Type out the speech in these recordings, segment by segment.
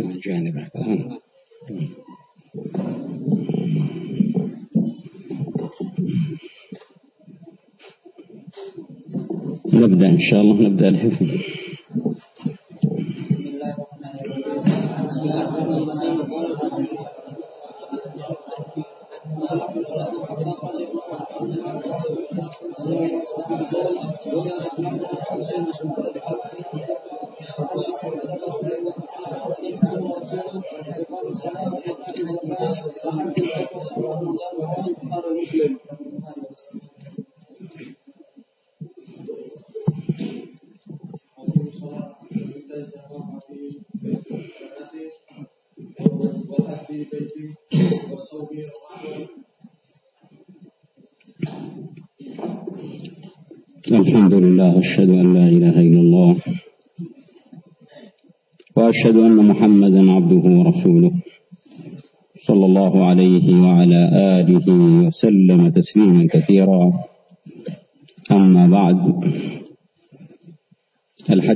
من جانب هذا نبدأ إن شاء الله نبدأ الحفظ.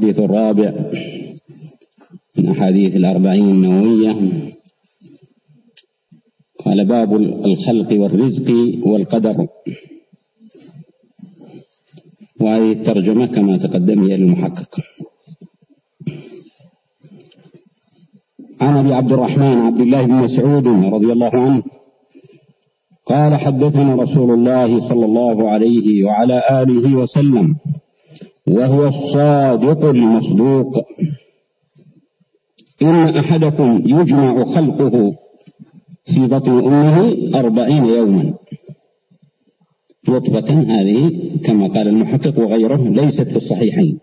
الحديث الرابع من أحاديث الأربعين النووية. قال باب الخلق والرزق والقدر. وهذه الترجمة كما تقدم هي للمحقق. عن أبي عبد الرحمن عبد الله بن مسعود رضي الله عنه قال حدثنا رسول الله صلى الله عليه وعلى آله وسلم وهو الصادق المصدوق. إن أحدكم يجمع خلقه في بطن أمه أربعين يوما. نطفة هذه كما قال المحقق وغيره ليست في الصحيحين.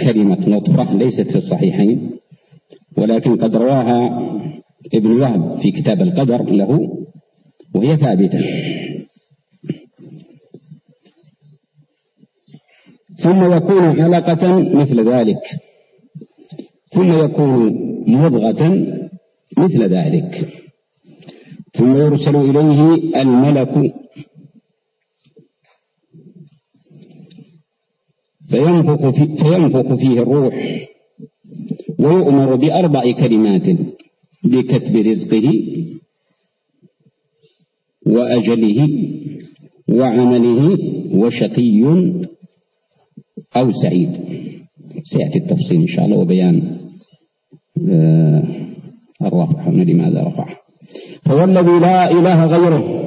كلمة نطفة ليست في الصحيحين. ولكن قد رواها ابن وهب في كتاب القدر له وهي ثابتة. ثم يكون علقة مثل ذلك. ثم يكون مضغة مثل ذلك. ثم يرسل إليه الملك. فينفخ, في فينفخ فيه الروح ويؤمر بأربع كلمات بكتب رزقه وأجله وعمله وشقي أو سعيد. سيأتي التفصيل إن شاء الله وبيان آه، الرفع. لماذا رفع؟ هو الذي لا إله غيره.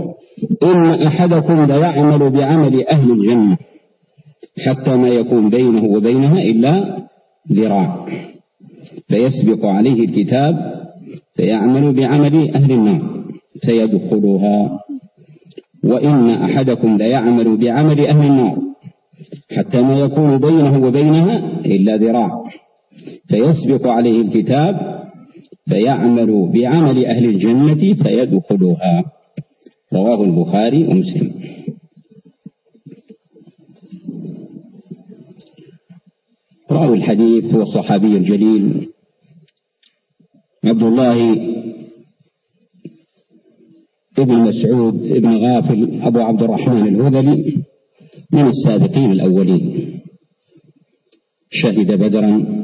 إن أحدكم ليعمل بعمل أهل الجنة حتى ما يكون بينه وبينها إلا ذراع. فيسبق عليه الكتاب فيعمل بعمل أهل النار فيدخلها. وإن أحدكم ليعمل بعمل أهل النار حتى ما يكون بينه وبينها إلا ذراع. فيسبق عليه الكتاب فيعمل بعمل أهل الجنة فيدخلها. رواه البخاري ومسلم. راوي الحديث هو الصحابي الجليل عبد الله ابن مسعود ابن غافل أبو عبد الرحمن الهذلي من السابقين الأولين. شهد بدرا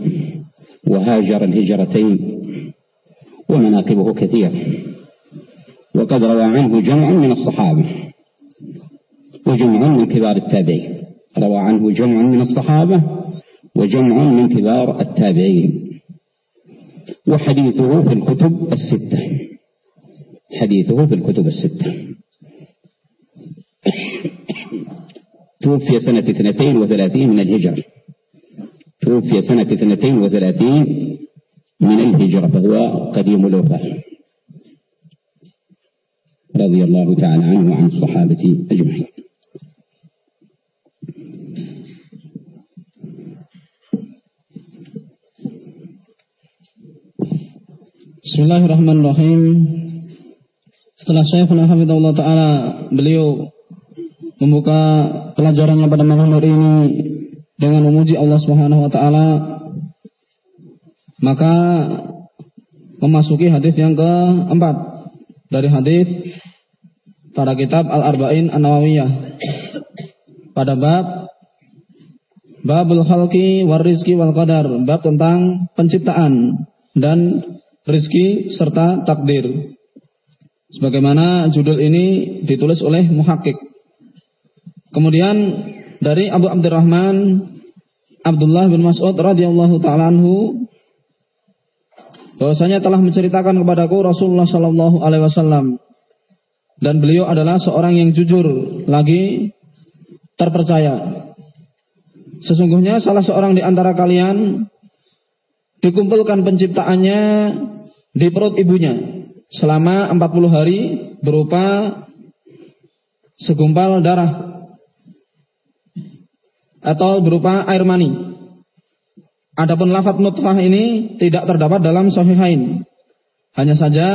وهاجر الهجرتين ومناقبه كثير. وقد روى عنه جمع من الصحابة وجمع من كبار التابعين. روى عنه جمع من الصحابة وجمع من كبار التابعين. وحديثه في الكتب الستة. حديثه في الكتب الستة. توفي سنة 32 من الهجرة. توفي سنة 32 من الهجرة فهو قديم الوفاة. رضي الله تعالى عنه وعن الصحابة أجمعين. بسم الله الرحمن الرحيم. Setelah Syekhuna Hafidhullah Ta'ala beliau membuka pelajarannya pada malam hari ini dengan memuji Allah Subhanahu wa taala maka memasuki hadis yang keempat dari hadis pada kitab Al-Arba'in An-Nawawiyah. Pada bab Babul khalqi war rizki wal qadar bab tentang penciptaan dan rizki serta takdir. Sebagaimana judul ini ditulis oleh muhakkik kemudian dari Abu Abdurrahman Abdullah bin Mas'ud radhiyallahu taala anhu bahwasanya telah menceritakan kepadaku Rasulullah sallallahu alaihi wasallam dan beliau adalah seorang yang jujur lagi terpercaya. Sesungguhnya salah seorang di antara kalian dikumpulkan penciptaannya di perut ibunya selama 40 hari berupa segumpal darah atau berupa air mani. Adapun lafaz nutfah ini tidak terdapat dalam sahihain. Hanya saja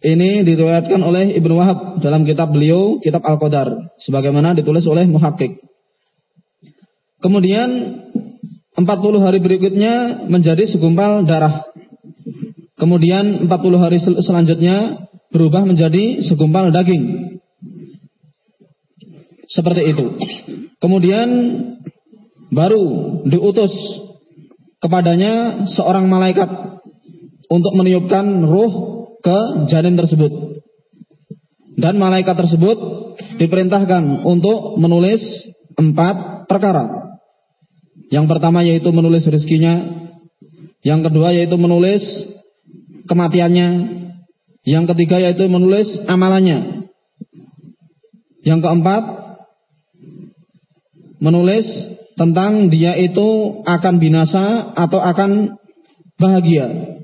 ini diriwayatkan oleh Ibnu Wahab dalam kitab beliau, kitab Al-Qadar, sebagaimana ditulis oleh Muhakkik. Kemudian 40 hari berikutnya menjadi segumpal darah. Kemudian 40 hari sel selanjutnya berubah menjadi segumpal daging. Seperti itu. Kemudian baru diutus kepadanya seorang malaikat untuk meniupkan ruh ke janin tersebut. Dan malaikat tersebut diperintahkan untuk menulis empat perkara. Yang pertama yaitu menulis rezekinya. Yang kedua yaitu menulis kematiannya. Yang ketiga yaitu menulis amalannya. Yang keempat menulis tentang dia itu akan binasa atau akan bahagia.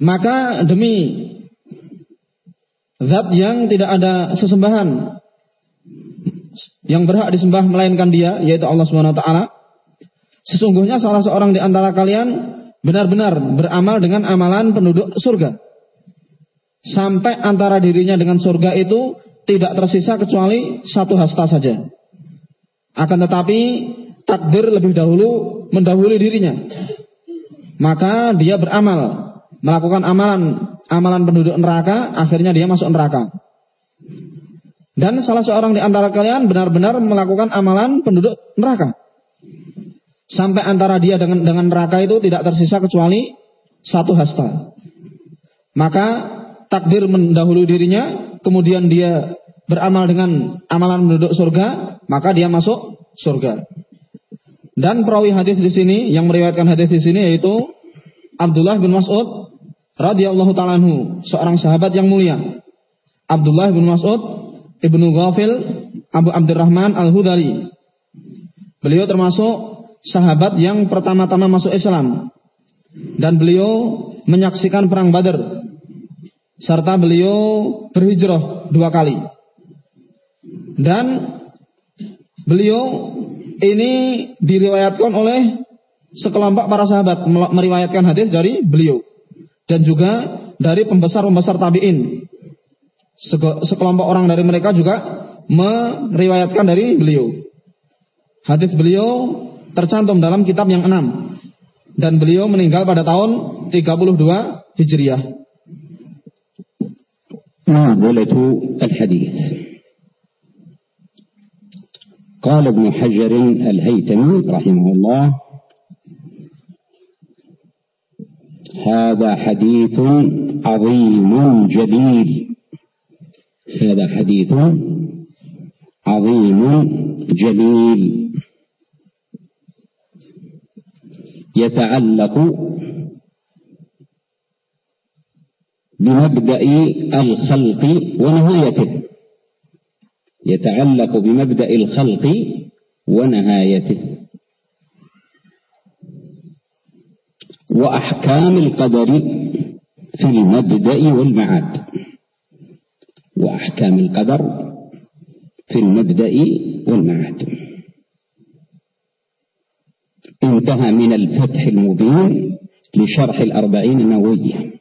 Maka demi zat yang tidak ada sesembahan yang berhak disembah melainkan dia yaitu Allah Subhanahu wa taala. Sesungguhnya salah seorang di antara kalian benar-benar beramal dengan amalan penduduk surga. Sampai antara dirinya dengan surga itu tidak tersisa kecuali satu hasta saja. Akan tetapi takdir lebih dahulu mendahului dirinya. Maka dia beramal, melakukan amalan amalan penduduk neraka, akhirnya dia masuk neraka. Dan salah seorang di antara kalian benar-benar melakukan amalan penduduk neraka. Sampai antara dia dengan dengan neraka itu tidak tersisa kecuali satu hasta. Maka takdir mendahului dirinya, kemudian dia beramal dengan amalan penduduk surga, maka dia masuk surga. Dan perawi hadis di sini yang meriwayatkan hadis di sini yaitu Abdullah bin Mas'ud radhiyallahu taala seorang sahabat yang mulia. Abdullah bin Mas'ud Ibnu Ghafil Abu Abdurrahman Al-Hudari. Beliau termasuk sahabat yang pertama-tama masuk Islam dan beliau menyaksikan perang Badar serta beliau berhijrah dua kali. Dan beliau ini diriwayatkan oleh sekelompok para sahabat meriwayatkan hadis dari beliau dan juga dari pembesar-pembesar tabi'in. Sekelompok orang dari mereka juga meriwayatkan dari beliau. Hadis beliau tercantum dalam kitab yang enam dan beliau meninggal pada tahun 32 Hijriah. Nah, boleh itu al-hadis. قال ابن حجر الهيتمي رحمه الله هذا حديث عظيم جليل. هذا حديث عظيم جليل. يتعلق بمبدأ الخلق ونهايته. يتعلق بمبدأ الخلق ونهايته. وأحكام القدر في المبدأ والمعاد. وأحكام القدر في المبدأ والمعاد. انتهى من الفتح المبين لشرح الأربعين النووية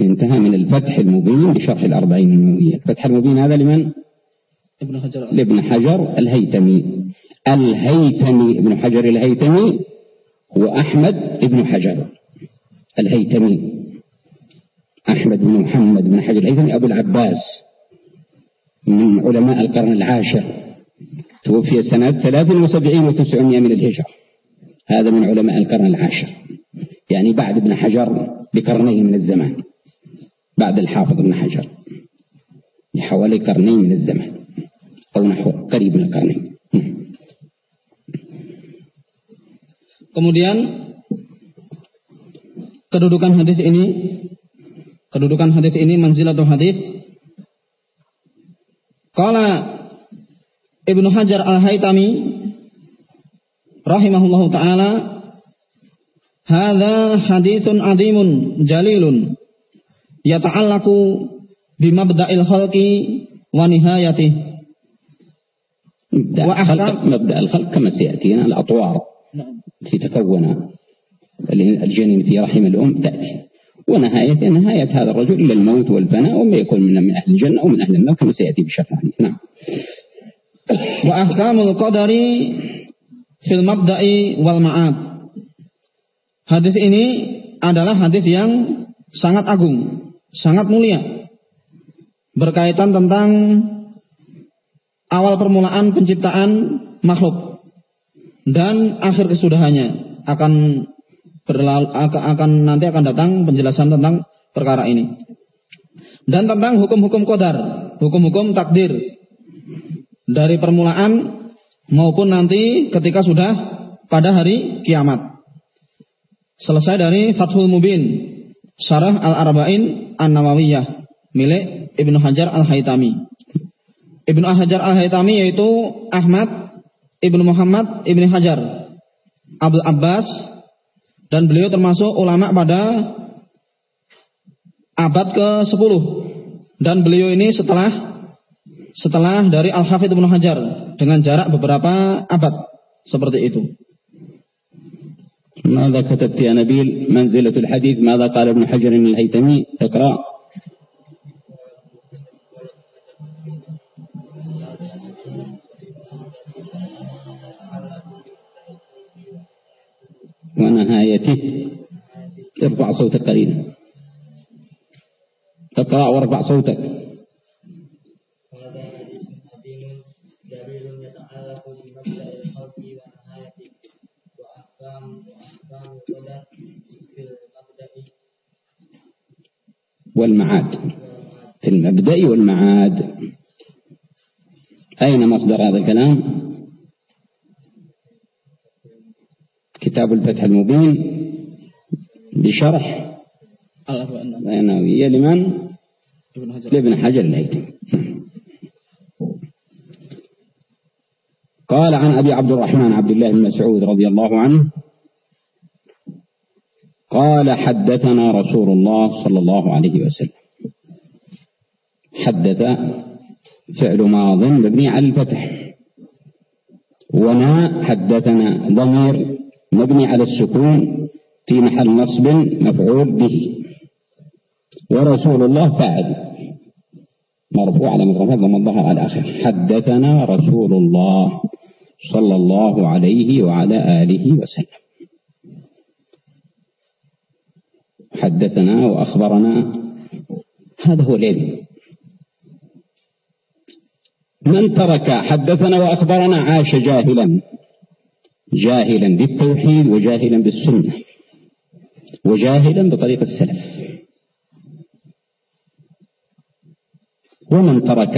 انتهى من الفتح المبين لشرح الأربعين النووية. الفتح المبين هذا لمن؟ ابن حجر. لابن حجر الهيتمي. الهيتمي ابن حجر الهيتمي هو أحمد ابن حجر. الهيتمي. أحمد بن محمد بن حجر الهيثمي أبو العباس من علماء القرن العاشر. توفي سنة 73 و900 من الهجرة. هذا من علماء القرن العاشر. يعني بعد ابن حجر بقرنين من الزمان. بعد الحافظ ابن حجر بحوالي قرنين من الزمان أو نحو قريب من القرنين Kemudian kedudukan hadis ini kedudukan hadis ini manzilatul hadis Qala Ibnu Hajar Al-Haytami rahimahullahu taala hadza haditsun azimun jalilun Yata'allaqu bimabda'il khalqi wa nihayatihi مبدأ الخلق مبدأ الخلق كما سيأتينا الأطوار. التي تكون الجنين في رحم الأم تأتي. ونهاية نهاية هذا الرجل إلى الموت والفناء وما يكون من من أهل الجنة أو من أهل النار كما سيأتي بشرح نعم. وأحكام القدر في المبدأ والمعاد. Hadis ini adalah hadis yang sangat agung, sangat mulia. Berkaitan tentang awal permulaan penciptaan makhluk dan akhir kesudahannya akan berlalu, akan nanti akan datang penjelasan tentang perkara ini. Dan tentang hukum-hukum kodar, hukum-hukum takdir dari permulaan maupun nanti ketika sudah pada hari kiamat. Selesai dari Fathul Mubin, Syarah Al-Arba'in An-Nawawiyah milik Ibnu Hajar Al-Haytami. Ibnu Hajar Al-Haytami yaitu Ahmad Ibnu Muhammad Ibnu Hajar Abdul Abbas dan beliau termasuk ulama pada abad ke-10 dan beliau ini setelah setelah dari Al-Hafidh Ibnu Hajar dengan jarak beberapa abad seperti itu. ماذا كتبت يا نبيل؟ منزلة الحديث ماذا قال ابن حجر الهيتمي اقرأ. ونهايته. ارفع صوتك قليلا. اقرأ وارفع صوتك. والمعاد في المبدأ والمعاد. أين مصدر هذا الكلام؟ كتاب الفتح المبين بشرح النووية لمن؟ لابن حجر الهيثمي قال عن أبي عبد الرحمن عبد الله بن مسعود رضي الله عنه قال حدثنا رسول الله صلى الله عليه وسلم. حدث فعل ماض مبني على الفتح وما حدثنا ضمير مبني على السكون في محل نصب مفعول به. ورسول الله فاعل مرفوع على مضرفة ضم الظهر على آخر حدثنا رسول الله صلى الله عليه وعلى آله وسلم. حدثنا وأخبرنا. هذا هو العلم. من ترك حدثنا وأخبرنا عاش جاهلا. جاهلا بالتوحيد وجاهلا بالسنة. وجاهلا بطريق السلف. ومن ترك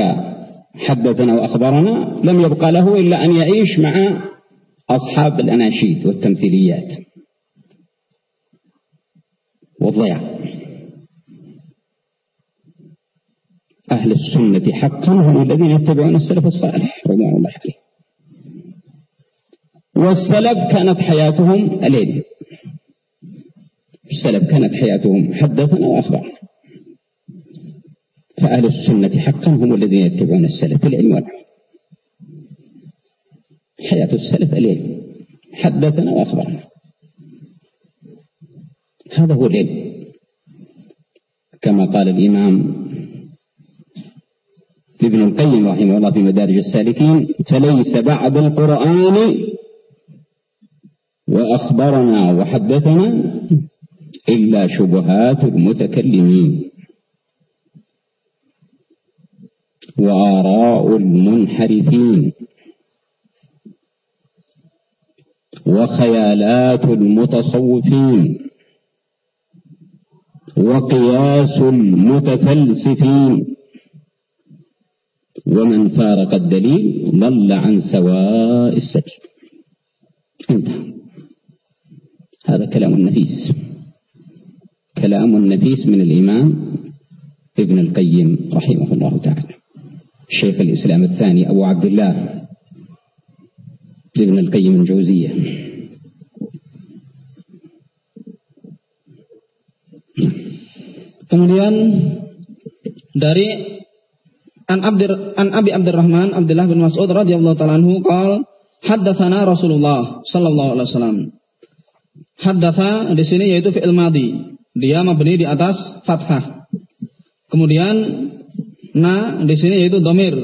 حدثنا وأخبرنا لم يبقى له إلا أن يعيش مع أصحاب الأناشيد والتمثيليات. والضياع أهل السنة حقا هم الذين يتبعون السلف الصالح رضوان الله عليه. والسلف كانت حياتهم الليل السلف كانت حياتهم حدثنا وأخبرنا فأهل السنة حقا هم الذين يتبعون السلف العلم والعمل. حياة السلف الليل حدثنا وأخبرنا هذا هو العلم كما قال الإمام ابن القيم رحمه الله في مدارج السالكين فليس بعد القرآن وأخبرنا وحدثنا إلا شبهات المتكلمين. وآراء المنحرفين. وخيالات المتصوفين. وقياس المتفلسفين ومن فارق الدليل ضل عن سواء السبيل. انتهى. هذا كلام النفيس. كلام النفيس من الإمام ابن القيم رحمه الله تعالى. شيخ الإسلام الثاني أبو عبد الله ابن القيم الجوزية. Kemudian dari An Abdir An Abi Abdurrahman Abdullah bin Mas'ud radhiyallahu taala anhu qol haddatsana Rasulullah sallallahu alaihi wasallam. Haddatsa di sini yaitu fi'il madhi. Dia mabni di atas fathah. Kemudian na di sini yaitu domir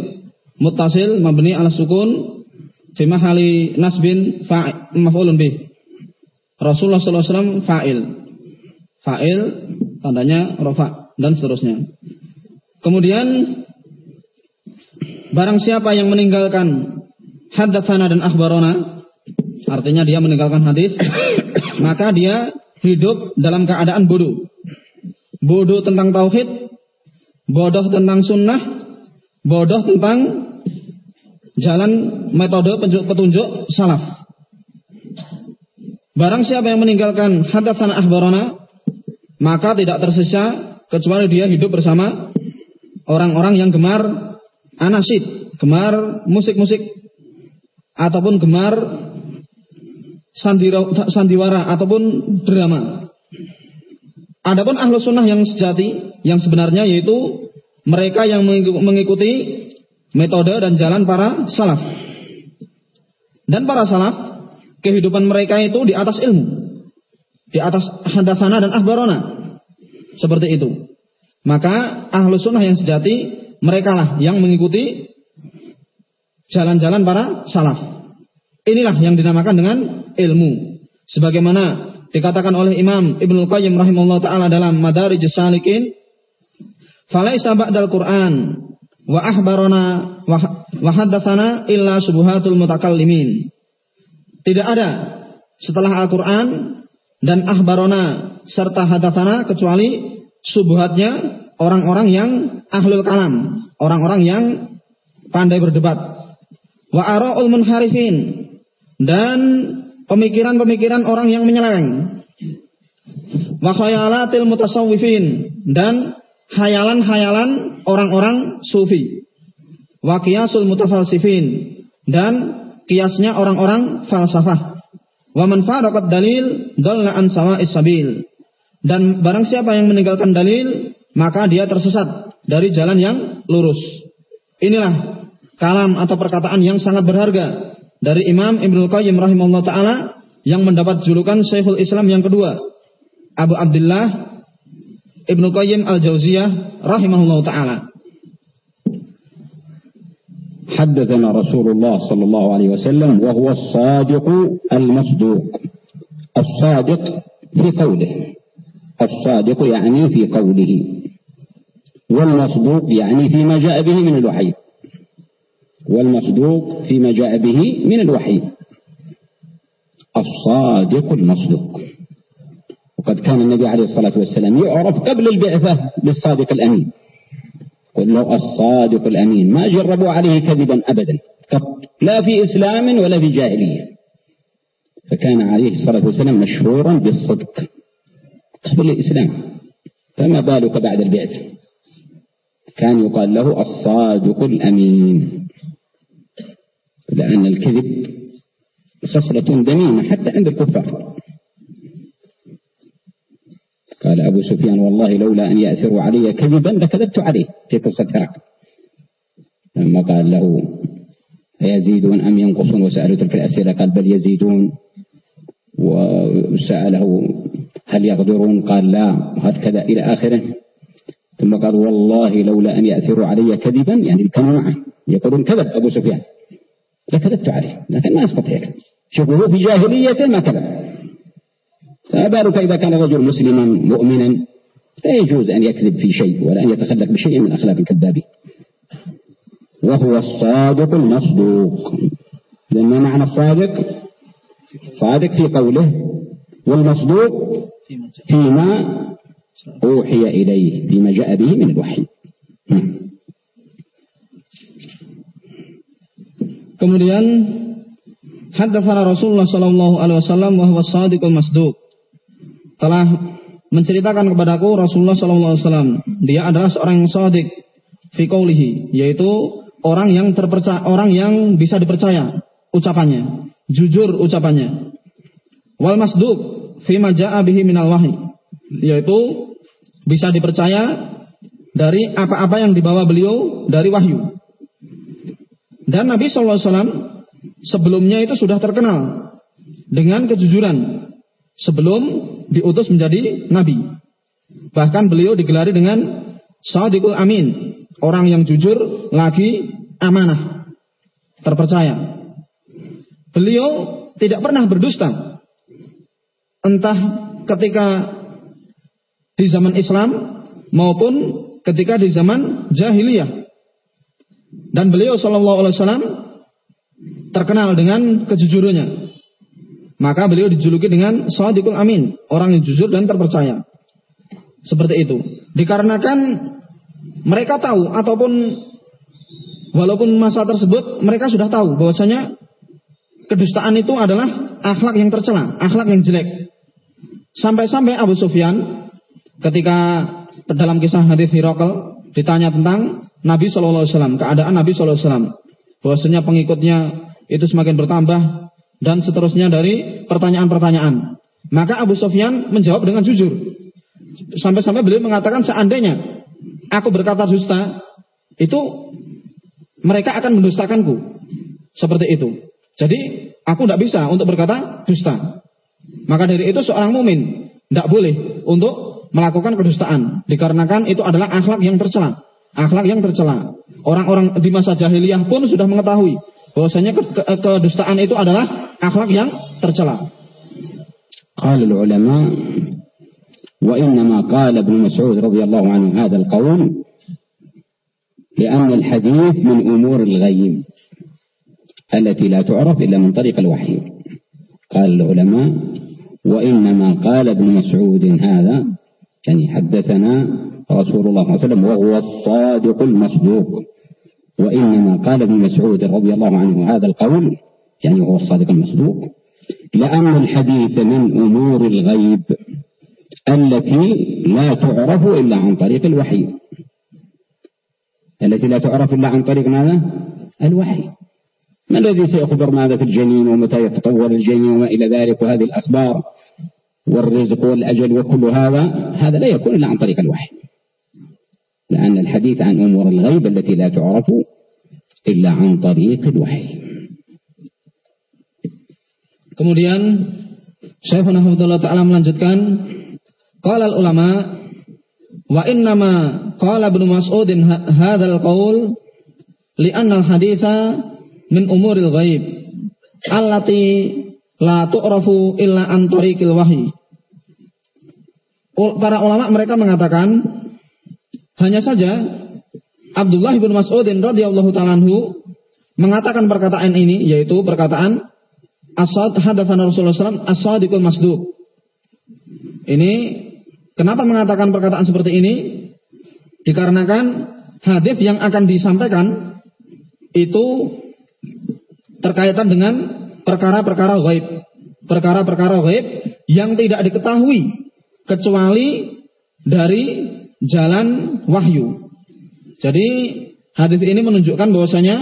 muttasil mabni ala sukun fi mahali nasbin maf'ulun bih. Rasulullah sallallahu alaihi wasallam fa'il. Fa'il tandanya rofa dan seterusnya. Kemudian barang siapa yang meninggalkan haddatsana dan akhbarona artinya dia meninggalkan hadis maka dia hidup dalam keadaan bodoh. Bodoh tentang tauhid, bodoh tentang sunnah, bodoh tentang jalan metode petunjuk salaf. Barang siapa yang meninggalkan hadatsana ahbarana, maka tidak tersisa kecuali dia hidup bersama orang-orang yang gemar anasid, gemar musik-musik ataupun gemar sandiwara ataupun drama. Adapun ahlu sunnah yang sejati, yang sebenarnya yaitu mereka yang mengikuti metode dan jalan para salaf. Dan para salaf, kehidupan mereka itu di atas ilmu di atas hadasana dan ahbarona. Seperti itu. Maka ahlu sunnah yang sejati, mereka lah yang mengikuti jalan-jalan para salaf. Inilah yang dinamakan dengan ilmu. Sebagaimana dikatakan oleh Imam Ibnu Qayyim rahimahullah taala dalam Madarij Salikin, "Falaisa ba'dal Qur'an wa ahbarona wa haddatsana illa subuhatul mutakallimin." Tidak ada setelah Al-Qur'an dan ahbarona serta hadatsana kecuali subuhatnya orang-orang yang ahlul kalam, orang-orang yang pandai berdebat. Wa ara'ul munharifin dan pemikiran-pemikiran orang yang menyeleweng. Wa khayalatil mutasawwifin dan hayalan-hayalan orang-orang sufi. Wa qiyasul mutafalsifin dan kiasnya orang-orang falsafah. Wa man faraqat dalil dalla an sawa'is sabil. Dan barang siapa yang meninggalkan dalil, maka dia tersesat dari jalan yang lurus. Inilah kalam atau perkataan yang sangat berharga dari Imam Ibnu Qayyim rahimahullah taala yang mendapat julukan Syekhul Islam yang kedua, Abu Abdullah Ibnu Qayyim Al-Jauziyah rahimahullah taala. حدثنا رسول الله صلى الله عليه وسلم وهو الصادق المصدوق. الصادق في قوله. الصادق يعني في قوله. والمصدوق يعني فيما جاء به من الوحي. والمصدوق فيما جاء به من الوحي. الصادق المصدوق. وقد كان النبي عليه الصلاة والسلام يعرف قبل البعثة بالصادق الأمين. له الصادق الأمين. ما جربوا عليه كذبا أبدا. لا في إسلام ولا في جاهلية. فكان عليه الصلاة والسلام مشهورا بالصدق قبل الإسلام. فما بالك بعد البعث؟ كان يقال له الصادق الأمين. لأن الكذب خصلة دميمة حتى عند الكفار. قال أبو سفيان والله لولا أن يأثروا علي كذبا لكذبت عليه في قصة هرقل لما قال له أيزيدون أم ينقصون؟ وسألوا تلك الأسئلة قال بل يزيدون. وسأله هل يغدرون؟ قال لا وهكذا إلى آخره. ثم قال والله لولا أن يأثروا علي كذبا يعني كانوا معه يقولون كذب أبو سفيان. لكذبت عليه لكن ما يستطيع شوفوا هو في جاهليته ما كذب. فأبالك إذا كان رجل مسلما مؤمنا لا يجوز أن يكذب في شيء ولا أن يتخلق بشيء من أخلاق الكذابين. وهو الصادق المصدوق. لأن معنى الصادق؟ صادق في قوله والمصدوق فيما أوحي إليه فيما جاء به من الوحي. Kemudian haddatsana Rasulullah sallallahu alaihi wasallam wa huwa shadiqul masduq. Telah menceritakan kepadaku Rasulullah sallallahu alaihi wasallam, dia adalah seorang yang shadiq fi yaitu orang yang terpercaya, orang yang bisa dipercaya ucapannya, jujur ucapannya. Wal masduq fi ma jaa bihi minal wahyi, yaitu bisa dipercaya dari apa-apa yang dibawa beliau dari wahyu. Dan Nabi SAW sebelumnya itu sudah terkenal dengan kejujuran sebelum diutus menjadi Nabi. Bahkan beliau digelari dengan Sadiqul Amin, orang yang jujur lagi amanah, terpercaya. Beliau tidak pernah berdusta. Entah ketika di zaman Islam maupun ketika di zaman jahiliyah. Dan beliau Shallallahu Alaihi Wasallam terkenal dengan kejujurannya. Maka beliau dijuluki dengan Sadiqul Amin, orang yang jujur dan terpercaya. Seperti itu. Dikarenakan mereka tahu ataupun walaupun masa tersebut mereka sudah tahu bahwasanya kedustaan itu adalah akhlak yang tercela, akhlak yang jelek. Sampai-sampai Abu Sufyan ketika dalam kisah hadis Hirakal ditanya tentang Nabi Shallallahu Alaihi Wasallam, keadaan Nabi Shallallahu Alaihi Wasallam, bahwasanya pengikutnya itu semakin bertambah dan seterusnya dari pertanyaan-pertanyaan. Maka Abu Sofyan menjawab dengan jujur. Sampai-sampai beliau mengatakan seandainya aku berkata dusta, itu mereka akan mendustakanku. Seperti itu. Jadi aku tidak bisa untuk berkata dusta. Maka dari itu seorang mumin tidak boleh untuk melakukan kedustaan dikarenakan itu adalah akhlak yang tercela. Akhlak yang tercela. Orang-orang di masa jahiliyah pun sudah mengetahui bahwasanya kedustaan itu adalah akhlak yang tercela. قال العلماء وإنما قال ابن مسعود رضي الله عنه هذا القول لأن الحديث من أمور الغيب التي لا تعرف إلا من طريق الوحي قال العلماء وإنما قال ابن مسعود هذا يعني حدثنا رسول الله صلى الله عليه وسلم وهو الصادق المصدوق وإنما قال ابن مسعود رضي الله عنه هذا القول يعني هو الصادق المصدوق لأن الحديث من أمور الغيب التي لا تعرف إلا عن طريق الوحي. التي لا تعرف إلا عن طريق ماذا؟ الوحي. ما الذي سيخبر ماذا في الجنين ومتى يتطور الجنين وما إلى ذلك وهذه الأخبار والرزق والأجل وكل هذا؟ هذا لا يكون إلا عن طريق الوحي. لأن الحديث عن أمور الغيب التي لا تعرف إلا عن طريق الوحي Kemudian Syekhuna Hafidullah Ta'ala melanjutkan Qala ulama Wa innama Qala ibn Mas'udin Hadal qawl Lianna al-haditha Min umuril ghaib Allati La tu'rafu illa an tariqil wahyi para ulama mereka mengatakan hanya saja Abdullah bin Mas'udin radhiyallahu taala mengatakan perkataan ini yaitu perkataan asad hadatsana Rasulullah SAW as-sadiqul masduq. Ini kenapa mengatakan perkataan seperti ini? Dikarenakan hadis yang akan disampaikan itu terkaitan dengan perkara-perkara gaib. Perkara-perkara gaib yang tidak diketahui kecuali dari jalan wahyu. Jadi hadis ini menunjukkan bahwasanya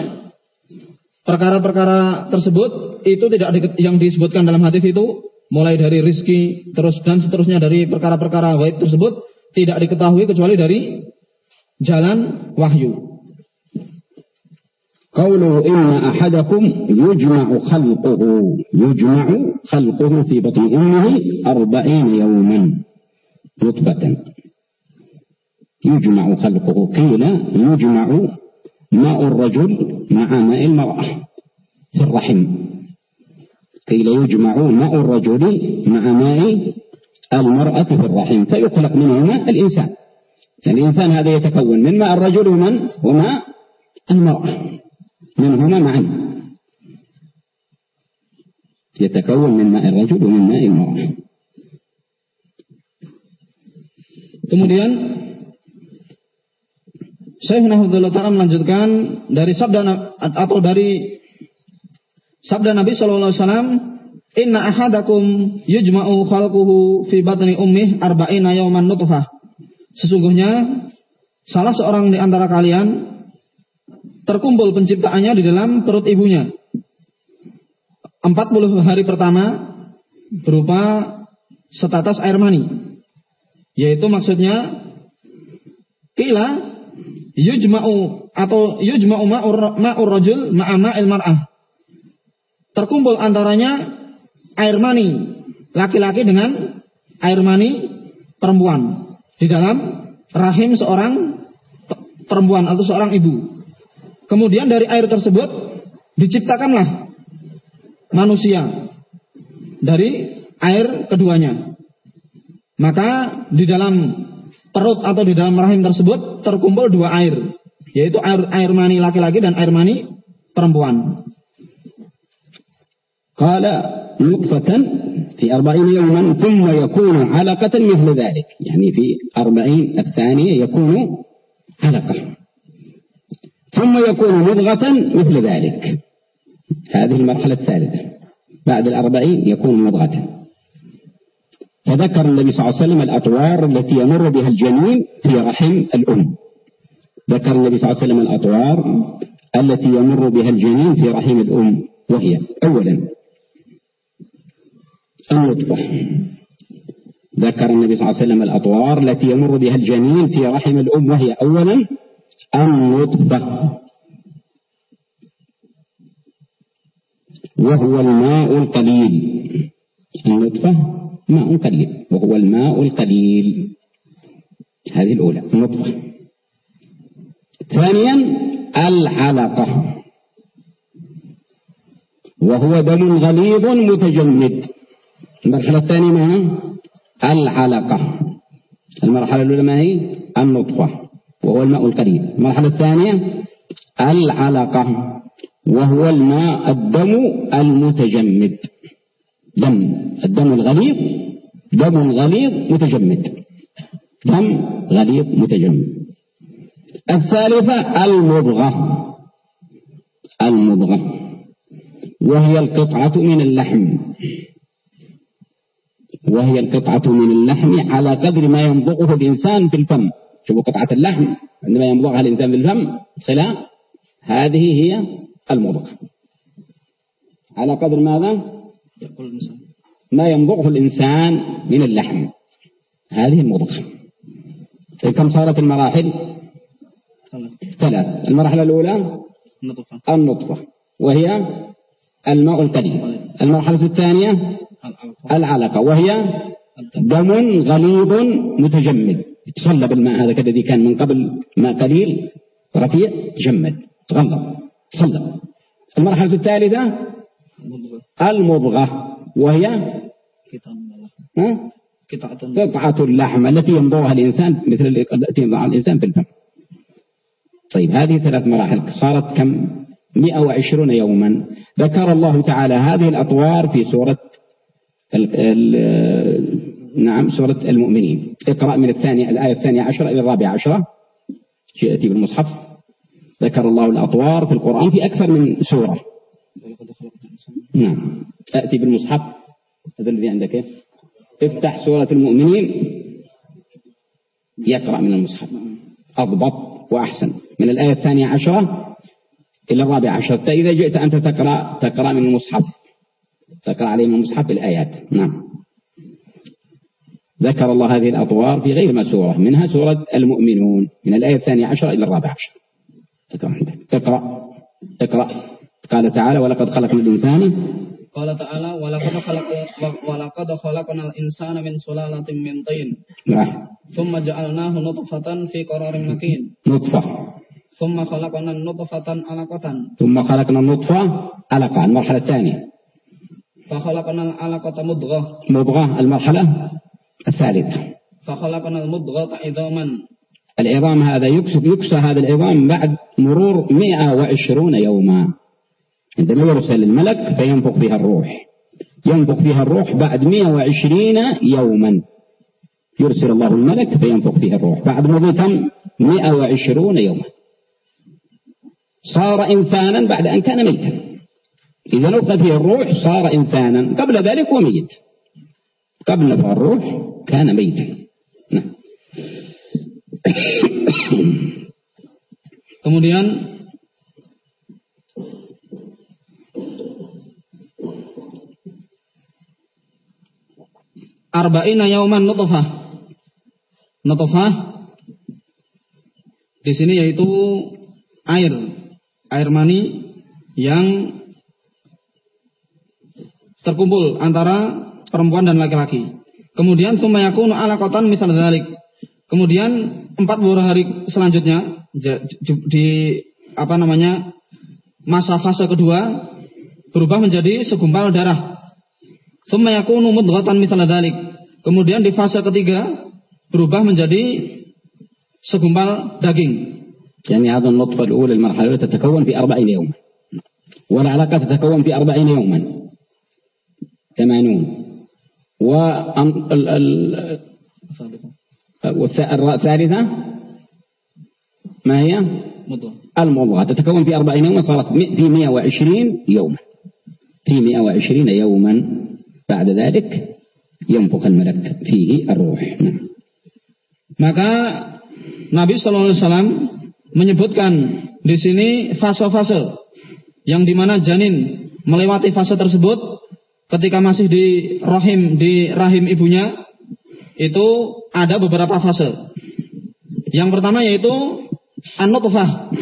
perkara-perkara tersebut itu tidak di, yang disebutkan dalam hadis itu mulai dari rizki terus dan seterusnya dari perkara-perkara gaib tersebut tidak diketahui kecuali dari jalan wahyu. Kaulu inna ahadakum yujma'u khalquhu yujma'u khalquhu fi batni ummihi 40 yawman. يجمع خلقه. قيل يجمع ماء الرجل مع ماء المرأة في الرحم. قيل يجمع ماء الرجل مع ماء المرأة في الرحم. فيخلق منهما الإنسان. الإنسان هذا يتكون من ماء الرجل ومن وماء المرأة. منهما معا. يتكون من ماء الرجل ومن ماء المرأة. Kemudian Syekh Nahudullah Ta'ala melanjutkan dari sabda atau dari sabda Nabi Sallallahu Alaihi Wasallam Inna ahadakum yujma'u khalquhu fi batni ummih arba'ina yawman nutfah Sesungguhnya salah seorang di antara kalian terkumpul penciptaannya di dalam perut ibunya. 40 hari pertama berupa setetes air mani. Yaitu maksudnya kila yujma'u atau yujma'u ma'ur, ma'ur rajul ma'a ma'il mar'ah. Terkumpul antaranya air mani laki-laki dengan air mani perempuan di dalam rahim seorang perempuan atau seorang ibu. Kemudian dari air tersebut diciptakanlah manusia dari air keduanya. Maka di dalam perut atau di dalam rahim tersebut terkumpul dua air, yaitu air air mani laki-laki dan air mani perempuan. Qala nutfatan في أربعين يوما ثم يكون علقة مثل ذلك يعني في أربعين الثانية يكون علقة ثم يكون مضغة مثل ذلك هذه المرحلة الثالثة بعد الأربعين يكون مضغة فذكر النبي صلى الله عليه وسلم الأطوار التي يمر بها الجنين في رحم الأم. ذكر النبي صلى الله عليه وسلم الأطوار التي يمر بها الجنين في رحم الأم وهي أولا النطفة. ذكر النبي صلى الله عليه وسلم الأطوار التي يمر بها الجنين في رحم الأم وهي أولا النطفة. وهو الماء القليل. النطفة ماء قليل وهو الماء القليل. هذه الأولى. النطفة ثانيا العلقة وهو دم غليظ متجمد. المرحلة الثانية ما هي؟ العلقة المرحلة الأولى ما هي؟ النطفة وهو الماء القليل. المرحلة الثانية العلقة وهو الماء الدم المتجمد. دم الدم الغليظ دم غليظ متجمد. دم غليظ متجمد. الثالثة المضغة. المضغة. وهي القطعة من اللحم. وهي القطعة من اللحم على قدر ما ينضغه الإنسان في الفم. شوفوا قطعة اللحم. عندما يمضغها الإنسان في الفم خلاء. هذه هي المضغة. على قدر ماذا؟ يقول ما يمضغه الإنسان من اللحم. هذه المضغة طيب كم صارت المراحل؟ ثلاث. المرحلة الأولى؟ النطفة. النطفة. وهي الماء القليل المرحلة الثانية؟ العلقة. وهي دم غليظ متجمد. تصلب الماء هذا الذي كان من قبل ماء قليل رفيع تجمد تغلب تصلب. المرحلة الثالثة؟ المضغة. وهي قطعة اللحم. التي يمضغها الإنسان مثل التي يمضغها الإنسان في الفم. طيب هذه ثلاث مراحل. صارت كم؟ 120 يوما. ذكر الله تعالى هذه الأطوار في سورة نعم سورة المؤمنين. اقرأ من الثانية الآية الثانية عشرة إلى الرابعة عشرة. يأتي بالمصحف. ذكر الله الأطوار في القرآن في أكثر من سورة. نعم. أتي بالمصحف. هذا الذي عندك افتح سورة المؤمنين. يقرأ من المصحف. أضبط وأحسن. من الآية الثانية عشرة إلى الرابعة عشرة. إذا جئت أنت تقرأ تقرأ من المصحف. تقرأ عليه من المصحف بالآيات نعم. ذكر الله هذه الأطوار في غير ما سورة. منها سورة المؤمنون. من الآية الثانية عشر إلى الرابعة عشر اقرأ عندك. اقرأ. اقرأ. قال تعالى ولقد خلقنا الإنسان قال تعالى ولقد خلق ولقد خلقنا الإنسان من سلالة من طين. نعم. ثم جعلناه نطفة في قرار مكين. نطفة. ثم خلقنا النطفة علقة. ثم خلقنا النطفة علقة المرحلة الثانية. فخلقنا العلقة مضغة. مضغة المرحلة الثالثة. فخلقنا المضغة عظاما. العظام هذا يكسب يكسى هذا العظام بعد مرور 120 يوما. عندما يرسل الملك فينفخ فيها الروح. ينفخ فيها الروح بعد 120 يوما. يرسل الله الملك فينفخ فيها الروح. بعد مضي كم؟ 120 يوما. صار إنسانا بعد أن كان ميتا. إذا نفخ فيه الروح صار إنسانا. قبل ذلك هو ميت. قبل نفخ الروح كان ميتا. نعم. Kemudian arba'ina yauman nutfah. Nutfah di sini yaitu air, air mani yang terkumpul antara perempuan dan laki-laki. Kemudian summa yakunu alaqatan misal dzalik. Kemudian 40 hari selanjutnya di apa namanya masa fase kedua berubah menjadi segumpal darah. Summa yakunu mudghatan mithla dzalik. Kemudian di fase ketiga berubah menjadi segumpal daging. يعني هذا النطفة الأولى المرحلة الأولى تتكون في أربعين يوما والعلاقة تتكون في أربعين يوما ثمانون والثالثة ما هي المضغة تتكون في أربعين يوما صارت في مئة وعشرين يوما في مئة وعشرين يوما بعد ذلك ينفخ الملك فيه الروح نعم maka Nabi Shallallahu Alaihi Wasallam menyebutkan di sini fase-fase yang dimana janin melewati fase tersebut ketika masih di rahim di rahim ibunya itu ada beberapa fase. Yang pertama yaitu an-nutfah.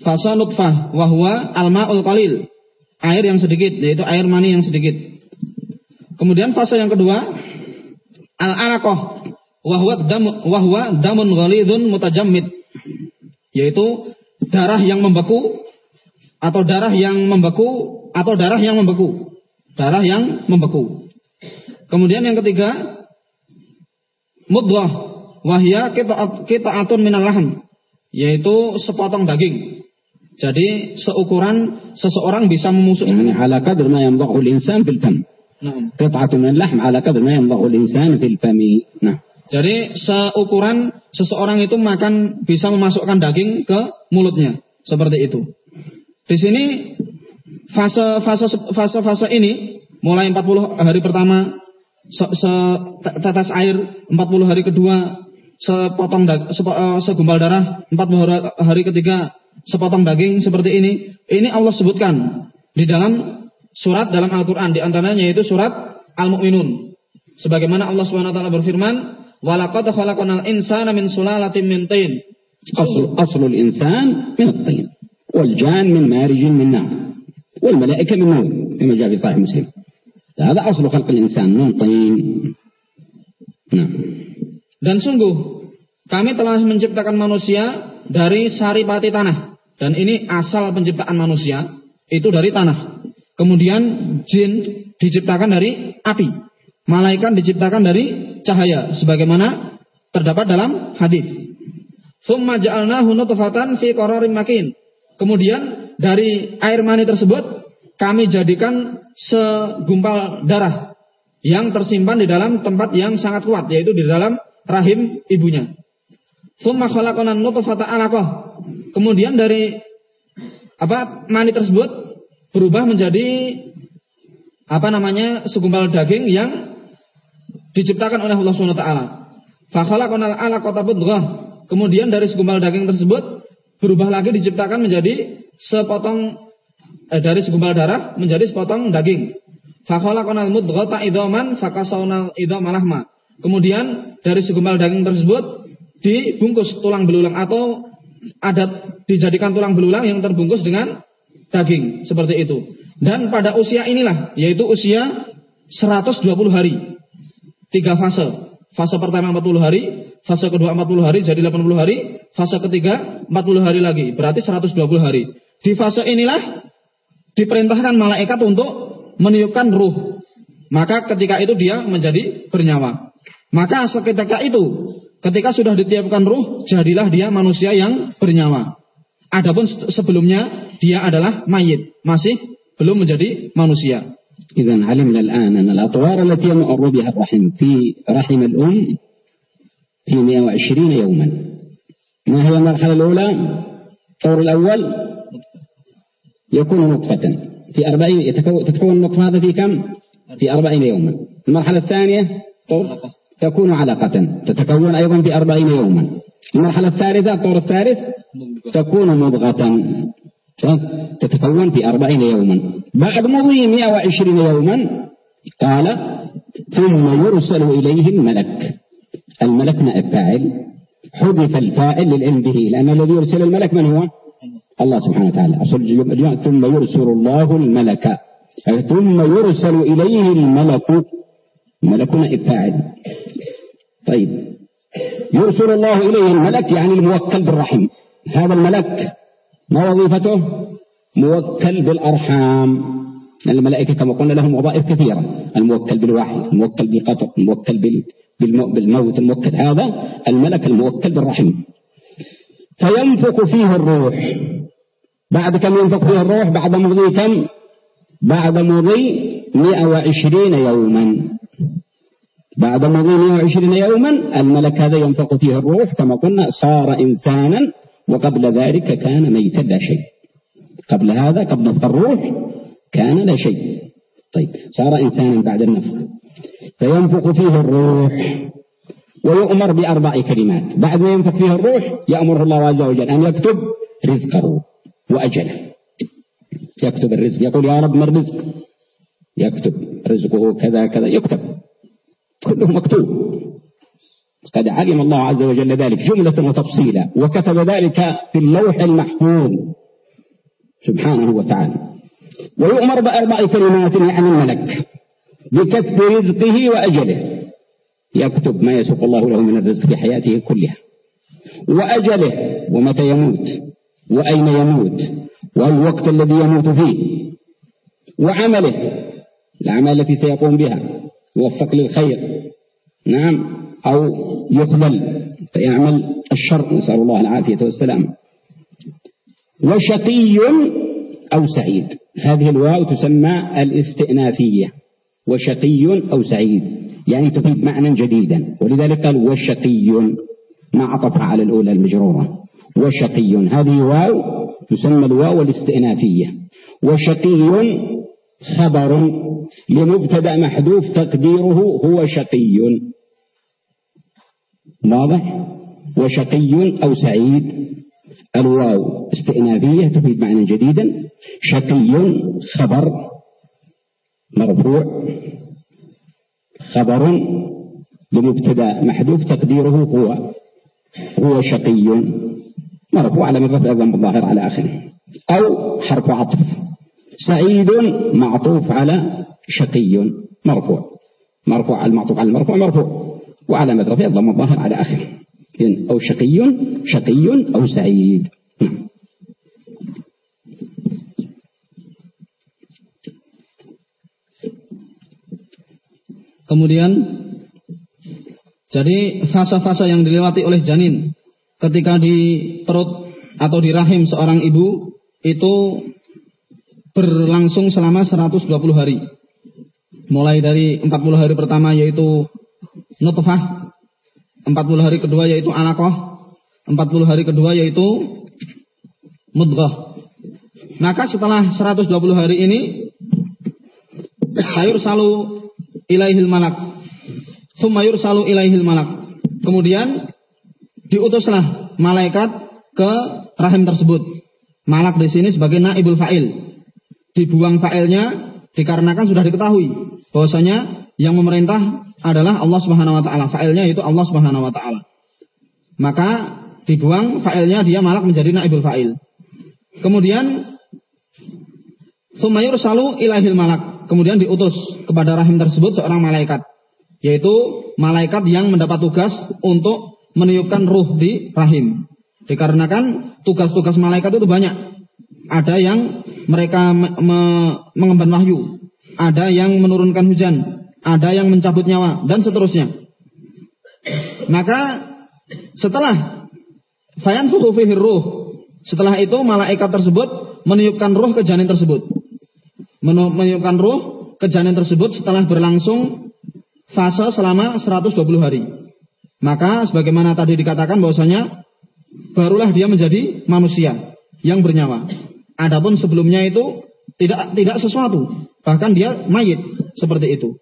Fase nutfah wahwa al-ma'ul qalil. Air yang sedikit yaitu air mani yang sedikit. Kemudian fase yang kedua, al-anaqah wahwa dam wahwa damun ghalidun mutajammid. Yaitu darah yang membeku atau darah yang membeku atau darah yang membeku. Darah yang membeku. Kemudian yang ketiga mudghah wahya kita kita atun minal lahm. Yaitu sepotong daging. Jadi seukuran seseorang bisa memusuk yani ala kadrna yamdahu al-insan bil Nah, قطعة من اللحم على قدر ما يمضغه الإنسان في الفم نعم Jadi seukuran seseorang itu makan bisa memasukkan daging ke mulutnya seperti itu. Di sini fase fase fase fase ini mulai 40 hari pertama se, se tetes air 40 hari kedua sepotong dag, sepo, eh, segumpal darah 40 hari, hari ketiga sepotong daging seperti ini ini Allah sebutkan di dalam surat dalam Al-Qur'an di antaranya yaitu surat Al-Mu'minun sebagaimana Allah Subhanahu wa taala berfirman walaqad khalaqnal insana min sulalatin min tin أصل, أصل الإنسان من الطين والجان من مارج من نار والملائكة من نور كما جاء في صحيح مسلم هذا أصل خلق الإنسان من طين نعم Dan sungguh kami telah menciptakan manusia dari saripati tanah. Dan ini asal penciptaan manusia itu dari tanah. Kemudian jin diciptakan dari api. Malaikat diciptakan dari cahaya sebagaimana terdapat dalam hadis. Tsumma ja'alnahu nutfatan fi qararin makin. Kemudian dari air mani tersebut kami jadikan segumpal darah yang tersimpan di dalam tempat yang sangat kuat yaitu di dalam rahim ibunya. Tsumma khalaqna nutfata 'alaqah. Kemudian dari apa mani tersebut berubah menjadi apa namanya segumpal daging yang diciptakan oleh Allah Subhanahu wa taala. Fa khalaqnal 'alaqata mudghah. Kemudian dari segumpal daging tersebut berubah lagi diciptakan menjadi sepotong eh, dari segumpal darah menjadi sepotong daging. Fa khalaqnal mudghata idhaman fakasawnal idhama lahma. Kemudian dari segumpal daging tersebut dibungkus tulang belulang atau ada dijadikan tulang belulang yang terbungkus dengan daging seperti itu. Dan pada usia inilah yaitu usia 120 hari. Tiga fase. Fase pertama 40 hari, fase kedua 40 hari jadi 80 hari, fase ketiga 40 hari lagi, berarti 120 hari. Di fase inilah diperintahkan malaikat untuk meniupkan ruh. Maka ketika itu dia menjadi bernyawa. Maka seketika itu, ketika sudah ditiupkan ruh, jadilah dia manusia yang bernyawa. Adapun sebelumnya dia adalah mayit, masih belum menjadi manusia. إذا علمنا الآن أن الأطوار التي يمر بها الرحم في رحم الأم في 120 يوما ما هي المرحلة الأولى الطور الأول يكون نطفة في أربعين تتكون النطفة هذا في كم في أربعين يوما المرحلة الثانية طور تكون علقة تتكون أيضا في أربعين يوما المرحلة الثالثة الطور الثالث تكون مضغة. تتكون في أربعين يوما. بعد مضي 120 يوما قال ثم يرسل إليه الملك. الملك نائب فاعل حذف الفاعل للعلم به. لأن الذي يرسل الملك من هو؟ الله سبحانه وتعالى. ثم يرسل الله الملك. ثم يرسل إليه الملك. الملك نائب فاعل طيب. يرسل الله إليه الملك يعني الموكل بالرحم. هذا الملك ما وظيفته؟ موكل بالأرحام. الملائكة كما قلنا لهم وظائف كثيرة. الموكل بالوحي الموكل بالقطر الموكل بالموت الموكل. هذا الملك الموكل بالرحم. فينفق فيه الروح. بعد كم ينفق فيه الروح؟ بعد مضي كم؟ بعد مضي 120 يوما. بعد مضي 120 يوما الملك هذا ينفق فيه الروح كما قلنا صار إنسانا وقبل ذلك كان ميتا لا شيء. قبل هذا قبل الروح كان لا شيء. طيب صار إنسانا بعد النفخ فينفخ فيه الروح. ويؤمر بأربع كلمات. بعد ما ينفخ فيه الروح يأمره الله عز وجل أن يكتب رزقه وأجله. يكتب الرزق. يقول يا رب ما الرزق؟ يكتب رزقه كذا كذا. يكتب. كله مكتوب. قد علم الله عز وجل ذلك جملة وتفصيلا وكتب ذلك في اللوح المحفوظ. سبحانه وتعالى. ويؤمر بأربع كلمات يعني الملك بكتب رزقه وأجله. يكتب ما يسوق الله له من الرزق في حياته كلها. وأجله ومتى يموت؟ وأين يموت؟ والوقت الذي يموت فيه. وعمله الأعمال التي سيقوم بها. يوفق للخير. نعم أو يقبل فيعمل الشر نسأل الله العافية والسلام. وشقي أو سعيد. هذه الواو تسمى الاستئنافية. وشقي أو سعيد. يعني تفيد معنى جديدا. ولذلك قال وشقي ما عطف على الأولى المجرورة. وشقي. هذه واو تسمى الواو الاستئنافية. وشقي خبر لمبتدا محذوف تقديره هو شقي. واضح؟ وشقي أو سعيد؟ الواو استئنافية تفيد معنى جديدا. شقي خبر مرفوع. خبر لمبتدا محذوف تقديره هو. هو شقي. مرفوع على من رفع الظاهر على آخره. أو حرف عطف. سعيد معطوف على شقي مرفوع مرفوع على المعطوف على المرفوع مرفوع وعلامة رفع الضم الظاهر على آخره أو شقي شقي أو سعيد Kemudian jadi fase-fase yang dilewati oleh janin ketika di perut atau di rahim seorang ibu itu berlangsung selama 120 hari. Mulai dari 40 hari pertama yaitu nutfah, 40 hari kedua yaitu alaqah, 40 hari kedua yaitu mudghah. Maka setelah 120 hari ini sayur salu ilaihil malak. Sumayur salu ilaihil malak. Kemudian diutuslah malaikat ke rahim tersebut. Malak di sini sebagai naibul fa'il. Dibuang fa'ilnya dikarenakan sudah diketahui bahwasanya yang memerintah adalah Allah Subhanahu wa taala. Fa'ilnya itu Allah Subhanahu wa taala. Maka dibuang fa'ilnya dia malak menjadi naibul fa'il. Kemudian Sumayur salu ilahil malak. Kemudian diutus kepada rahim tersebut seorang malaikat. Yaitu malaikat yang mendapat tugas untuk meniupkan ruh di rahim. Dikarenakan tugas-tugas malaikat itu banyak. Ada yang mereka me me mengemban wahyu. Ada yang menurunkan hujan. Ada yang mencabut nyawa. Dan seterusnya. Maka setelah fayan fihi ruh. Setelah itu malaikat tersebut meniupkan ruh ke janin tersebut. Meniupkan ruh ke janin tersebut setelah berlangsung fase selama 120 hari. Maka sebagaimana tadi dikatakan bahwasanya barulah dia menjadi manusia yang bernyawa. Adapun sebelumnya itu tidak tidak sesuatu, bahkan dia mayit seperti itu.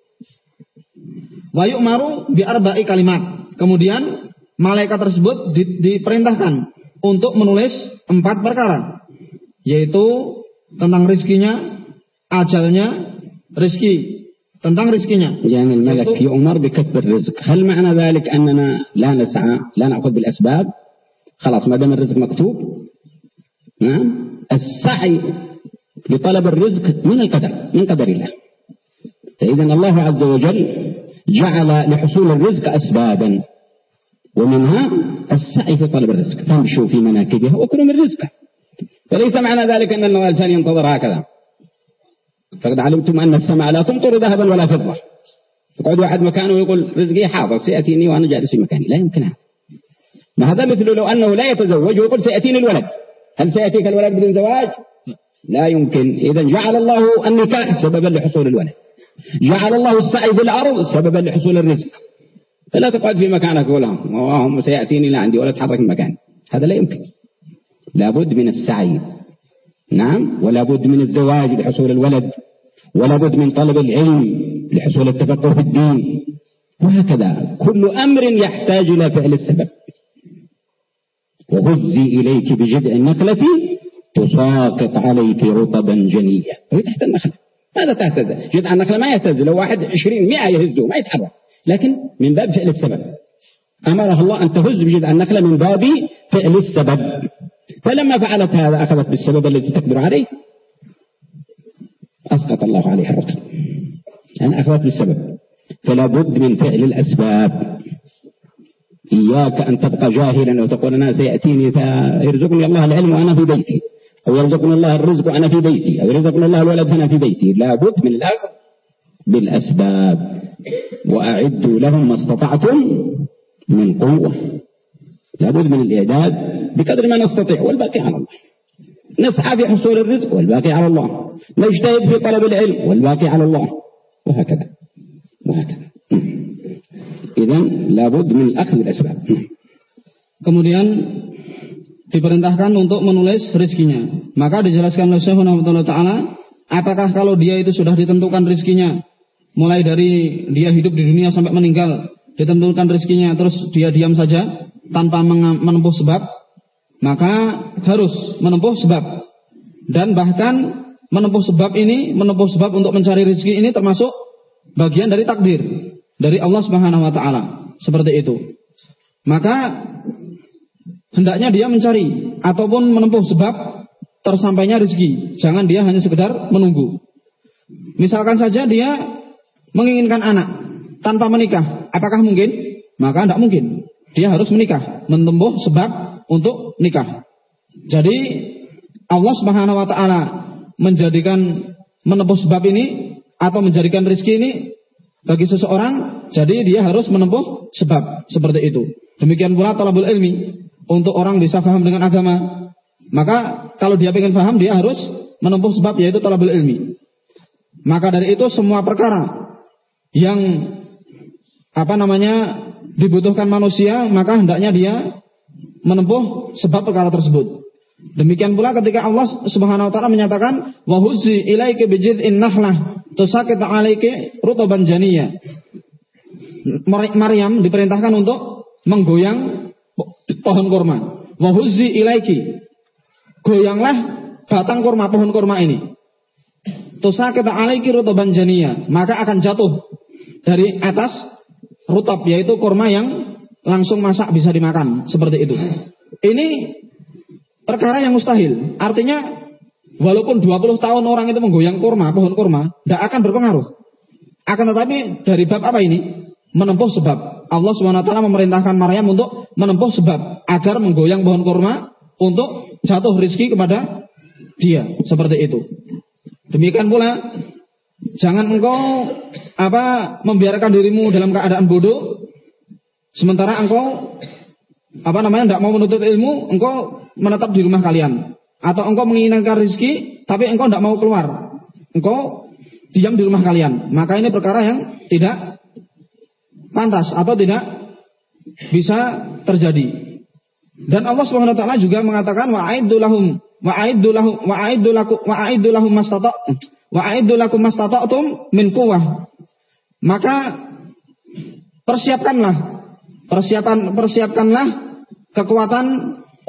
Wayuk maru bi arba'i kalimat. Kemudian malaikat tersebut di, diperintahkan untuk menulis empat perkara, yaitu tentang rizkinya, ajalnya, rizki, tentang rizkinya. يعني الملك يؤمر بكتب الرزق هل معنى ذلك أننا لا نسعى لا نأخذ بالأسباب خلاص ما دام الرزق مكتوب نعم السعي لطلب الرزق من القدر من قدر الله. فإذا الله عز وجل جعل لحصول الرزق أسبابا. ومنها السعي في طلب الرزق. فامشوا في مناكبها وكلوا من رزقه فليس معنى ذلك أن الإنسان ينتظر هكذا. فقد علمتم أن السماء لا تمطر ذهبا ولا فضة. يقعد واحد مكانه ويقول رزقي حاضر سيأتيني وأنا جالس في مكاني. لا يمكن هذا. ما هذا مثل لو أنه لا يتزوج ويقول سيأتيني الولد. هل سيأتيك الولد بدون زواج؟ لا يمكن. إذا جعل الله النكاح سببا لحصول الولد. جعل الله السعي في الأرض سببا لحصول الرزق. فلا تقعد في مكانك ولا هم سيأتيني لا عندي ولا تحرك من مكاني هذا لا يمكن. لابد من السعي. نعم. ولا بد من الزواج لحصول الولد. ولا بد من طلب العلم لحصول التفقه في الدين. وهكذا. كل أمر يحتاج إلى فعل السبب. وهزي إليك بجذع النخلة تساقط عليك رطبا جنيا وهي تحت النخلة. ماذا تهتز؟ جذع النخلة ما يهتز. لو واحد عشرين مئة يهزه ما يتحرك. لكن من باب فعل السبب. أمرها الله أن تهز بجذع النخلة من باب فعل السبب. فلما فعلت هذا أخذت بالسبب الذي تقدر عليه. أسقط الله عليها الرطب. يعني أخذت بالسبب. فلا بد من فعل الأسباب. إياك أن تبقى جاهلا وتقول أنا سيأتيني يرزقني الله العلم وأنا في بيتي. أو يرزقني الله الرزق وأنا في بيتي. أو يرزقني الله الولد وأنا في بيتي. لا بد من الأخذ بالأسباب. وأعدوا لهم ما استطعتم من قوة. لابد من الإعداد بقدر ما نستطيع. والباقي على الله. نسعى في حصول الرزق والباقي على الله. نجتهد في طلب العلم والباقي على الله. وهكذا. وهكذا. Idan labud min akhdil asbab. Kemudian diperintahkan untuk menulis rizkinya. Maka dijelaskan oleh Syekh Taala, apakah kalau dia itu sudah ditentukan rizkinya, mulai dari dia hidup di dunia sampai meninggal, ditentukan rizkinya, terus dia diam saja tanpa menempuh sebab, maka harus menempuh sebab. Dan bahkan menempuh sebab ini, menempuh sebab untuk mencari rizki ini termasuk bagian dari takdir dari Allah Subhanahu wa taala. Seperti itu. Maka hendaknya dia mencari ataupun menempuh sebab tersampainya rezeki. Jangan dia hanya sekedar menunggu. Misalkan saja dia menginginkan anak tanpa menikah apakah mungkin? Maka tidak mungkin. Dia harus menikah menempuh sebab untuk nikah. Jadi Allah Subhanahu wa taala menjadikan menempuh sebab ini atau menjadikan rezeki ini bagi seseorang, jadi dia harus menempuh sebab seperti itu. Demikian pula talabul ilmi untuk orang bisa paham dengan agama. Maka kalau dia ingin paham dia harus menempuh sebab yaitu talabul ilmi. Maka dari itu semua perkara yang apa namanya dibutuhkan manusia maka hendaknya dia menempuh sebab perkara tersebut. Demikian pula ketika Allah Subhanahu wa taala menyatakan wa huzzi ilaika bijid'in nahlah tusaqit 'alaiki rutaban janiyya. Maryam diperintahkan untuk menggoyang pohon kurma. Wa huzzi ilaiki. Goyanglah batang kurma pohon kurma ini. Tusaqit 'alaiki rutaban janiyya, maka akan jatuh dari atas rutab yaitu kurma yang langsung masak bisa dimakan seperti itu. Ini perkara yang mustahil. Artinya walaupun 20 tahun orang itu menggoyang kurma, pohon kurma, tidak akan berpengaruh. Akan tetapi dari bab apa ini? Menempuh sebab. Allah SWT memerintahkan Maryam untuk menempuh sebab agar menggoyang pohon kurma untuk jatuh rizki kepada dia. Seperti itu. Demikian pula jangan engkau apa membiarkan dirimu dalam keadaan bodoh sementara engkau apa namanya tidak mau menuntut ilmu, engkau menetap di rumah kalian. Atau engkau menginginkan rizki, tapi engkau tidak mau keluar. Engkau diam di rumah kalian. Maka ini perkara yang tidak pantas atau tidak bisa terjadi. Dan Allah taala juga mengatakan wa lahum wa lahum wa lakum lahum mastata' wa lakum mastata'tum min quwwah. Maka persiapkanlah persiapan persiapkanlah kekuatan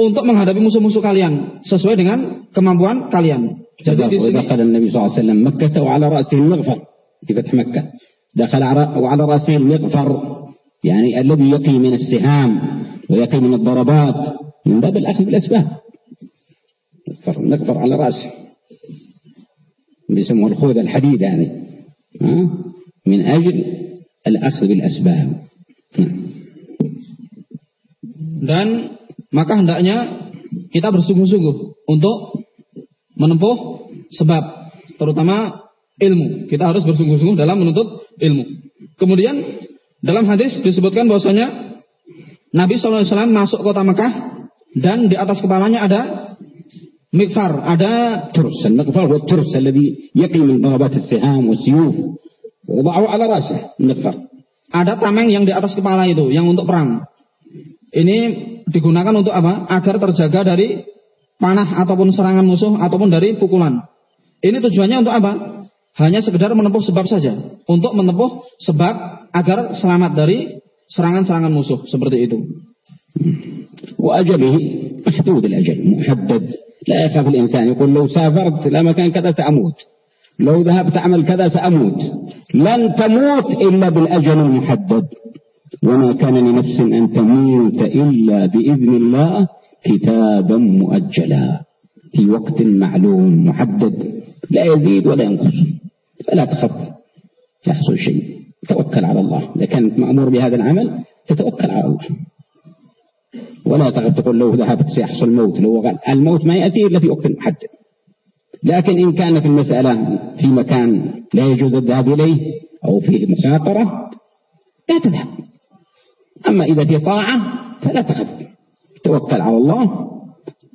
untuk menghadapi musuh-musuh kalian sesuai dengan kemampuan kalian. Jadi di sini دخل النبي صلى الله عليه وسلم مكة وعلى رأسه المغفر في فتح مكة دخل وعلى رأسه المغفر يعني الذي يقي من السهام ويقي من الضربات من باب الأخذ بالأسباب المغفر المغفر على رأسه بيسموه الخوذ الحديد يعني من أجل الأخذ بالأسباب dan maka hendaknya kita bersungguh-sungguh untuk menempuh sebab terutama ilmu. Kita harus bersungguh-sungguh dalam menuntut ilmu. Kemudian dalam hadis disebutkan bahwasanya Nabi SAW masuk kota Mekah dan di atas kepalanya ada mikfar, ada terus. Al-mikfar huwa terus alladhi yaqi min darabat as-siham was-suyuf. Wada'u ala rasih, mikfar. Ada tameng yang di atas kepala itu yang untuk perang. Ini digunakan untuk apa? Agar terjaga dari panah ataupun serangan musuh ataupun dari pukulan. Ini tujuannya untuk apa? Hanya sekedar menempuh sebab saja. Untuk menempuh sebab agar selamat dari serangan-serangan musuh. Seperti itu. وأجله محدود الأجل محدد لا يخاف الإنسان يقول لو سافرت إلى مكان كذا سأموت لو ذهبت أعمل كذا سأموت لن تموت إلا بالأجل المحدد وما كان لنفس أن تموت إلا بإذن الله كتابا مؤجلا. في وقت معلوم محدد لا يزيد ولا ينقص. فلا تخف يحصل شيء. توكل على الله. إذا كانت مأمور بهذا العمل تتوكل على الله. ولا تقول لو ذهبت سيحصل موت لو الموت ما يأتي إلا في وقت محدد. لكن إن كانت المسألة في مكان لا يجوز الذهاب إليه أو فيه مخاطرة لا تذهب. أما إذا في طاعة فلا تخف توكل على الله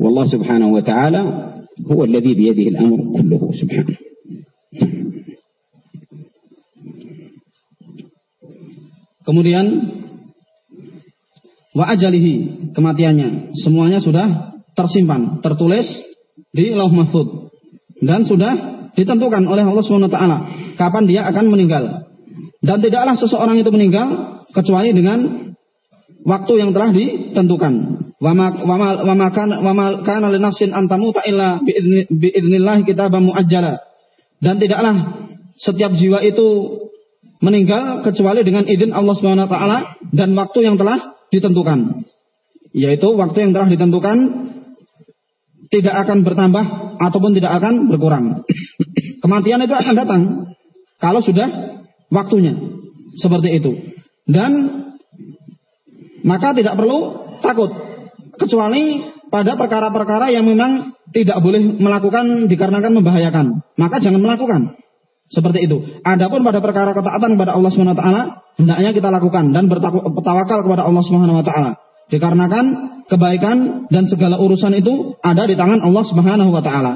والله سبحانه وتعالى هو الذي بيده الأمر كله سبحانه Kemudian wa ajalihi kematiannya semuanya sudah tersimpan, tertulis di Lauh Mahfud dan sudah ditentukan oleh Allah Subhanahu wa taala kapan dia akan meninggal. Dan tidaklah seseorang itu meninggal kecuali dengan waktu yang telah ditentukan. Li nafsin. Dan tidaklah setiap jiwa itu meninggal kecuali dengan izin Allah taala dan waktu yang telah ditentukan. Yaitu waktu yang telah ditentukan tidak akan bertambah ataupun tidak akan berkurang. Kematian itu akan datang kalau sudah waktunya. Seperti itu. Dan maka tidak perlu takut kecuali pada perkara-perkara yang memang tidak boleh melakukan dikarenakan membahayakan maka jangan melakukan seperti itu adapun pada perkara ketaatan kepada Allah Subhanahu wa taala hendaknya kita lakukan dan bertawakal kepada Allah Subhanahu wa taala dikarenakan kebaikan dan segala urusan itu ada di tangan Allah Subhanahu wa taala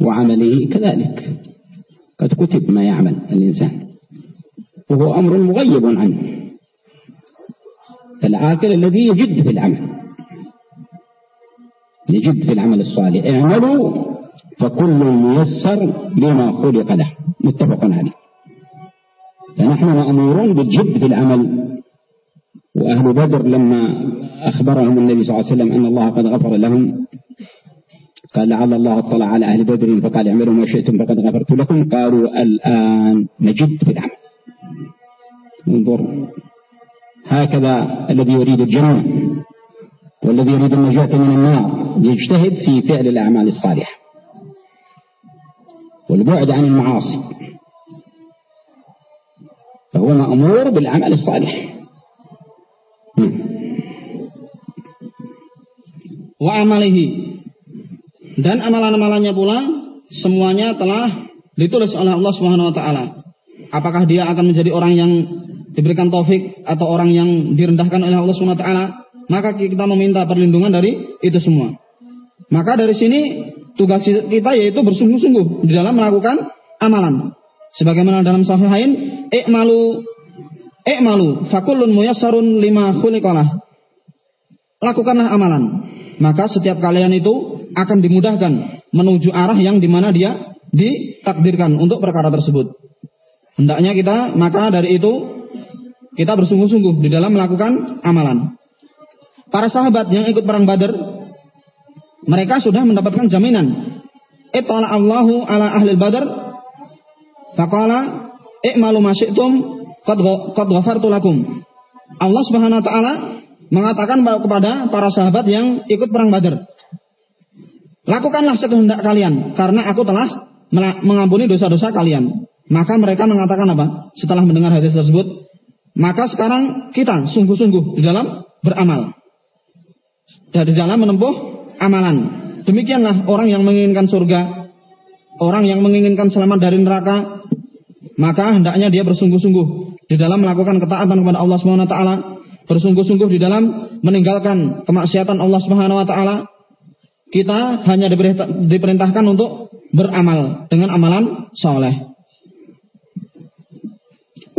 وعمله كذلك قد كتب ما يعمل الإنسان. وهو أمر مغيب عنه. العاقل الذي يجد في العمل. يجد في العمل الصالح. اعملوا فكل ميسر لما خلق له. متفق عليه. فنحن مأمورون بالجد في العمل. وأهل بدر لما أخبرهم النبي صلى الله عليه وسلم أن الله قد غفر لهم قال لعل الله اطلع على أهل بدر فقال اعملوا ما شئتم فقد غفرت لكم. قالوا الآن نجد في العمل. انظر. هكذا الذي يريد الجنة والذي يريد النجاة من النار يجتهد في فعل الأعمال الصالحة والبعد عن المعاصي. فهو مأمور بالعمل الصالح. amalihi dan amalan-amalannya pula semuanya telah ditulis oleh Allah Subhanahu wa taala. Apakah dia akan menjadi orang yang diberikan taufik atau orang yang direndahkan oleh Allah Subhanahu wa taala? Maka kita meminta perlindungan dari itu semua. Maka dari sini tugas kita yaitu bersungguh-sungguh di dalam melakukan amalan. Sebagaimana dalam sahihain, i'malu i'malu fakullun muyassarun lima khuliqalah. Lakukanlah amalan maka setiap kalian itu akan dimudahkan menuju arah yang di mana dia ditakdirkan untuk perkara tersebut. Hendaknya kita maka dari itu kita bersungguh-sungguh di dalam melakukan amalan. Para sahabat yang ikut perang Badar mereka sudah mendapatkan jaminan. Ittala Allahu ala ahli Badar faqala i'malu ma syi'tum qad ghafartu lakum. Allah Subhanahu wa taala mengatakan kepada para sahabat yang ikut perang Badar. Lakukanlah sekehendak kalian karena aku telah mengampuni dosa-dosa kalian. Maka mereka mengatakan apa? Setelah mendengar hadis tersebut, maka sekarang kita sungguh-sungguh di dalam beramal. Dan di dalam menempuh amalan. Demikianlah orang yang menginginkan surga, orang yang menginginkan selamat dari neraka, maka hendaknya dia bersungguh-sungguh di dalam melakukan ketaatan kepada Allah Subhanahu wa taala bersungguh-sungguh di dalam meninggalkan kemaksiatan Allah Subhanahu wa taala, kita hanya diperintahkan untuk beramal dengan amalan soleh.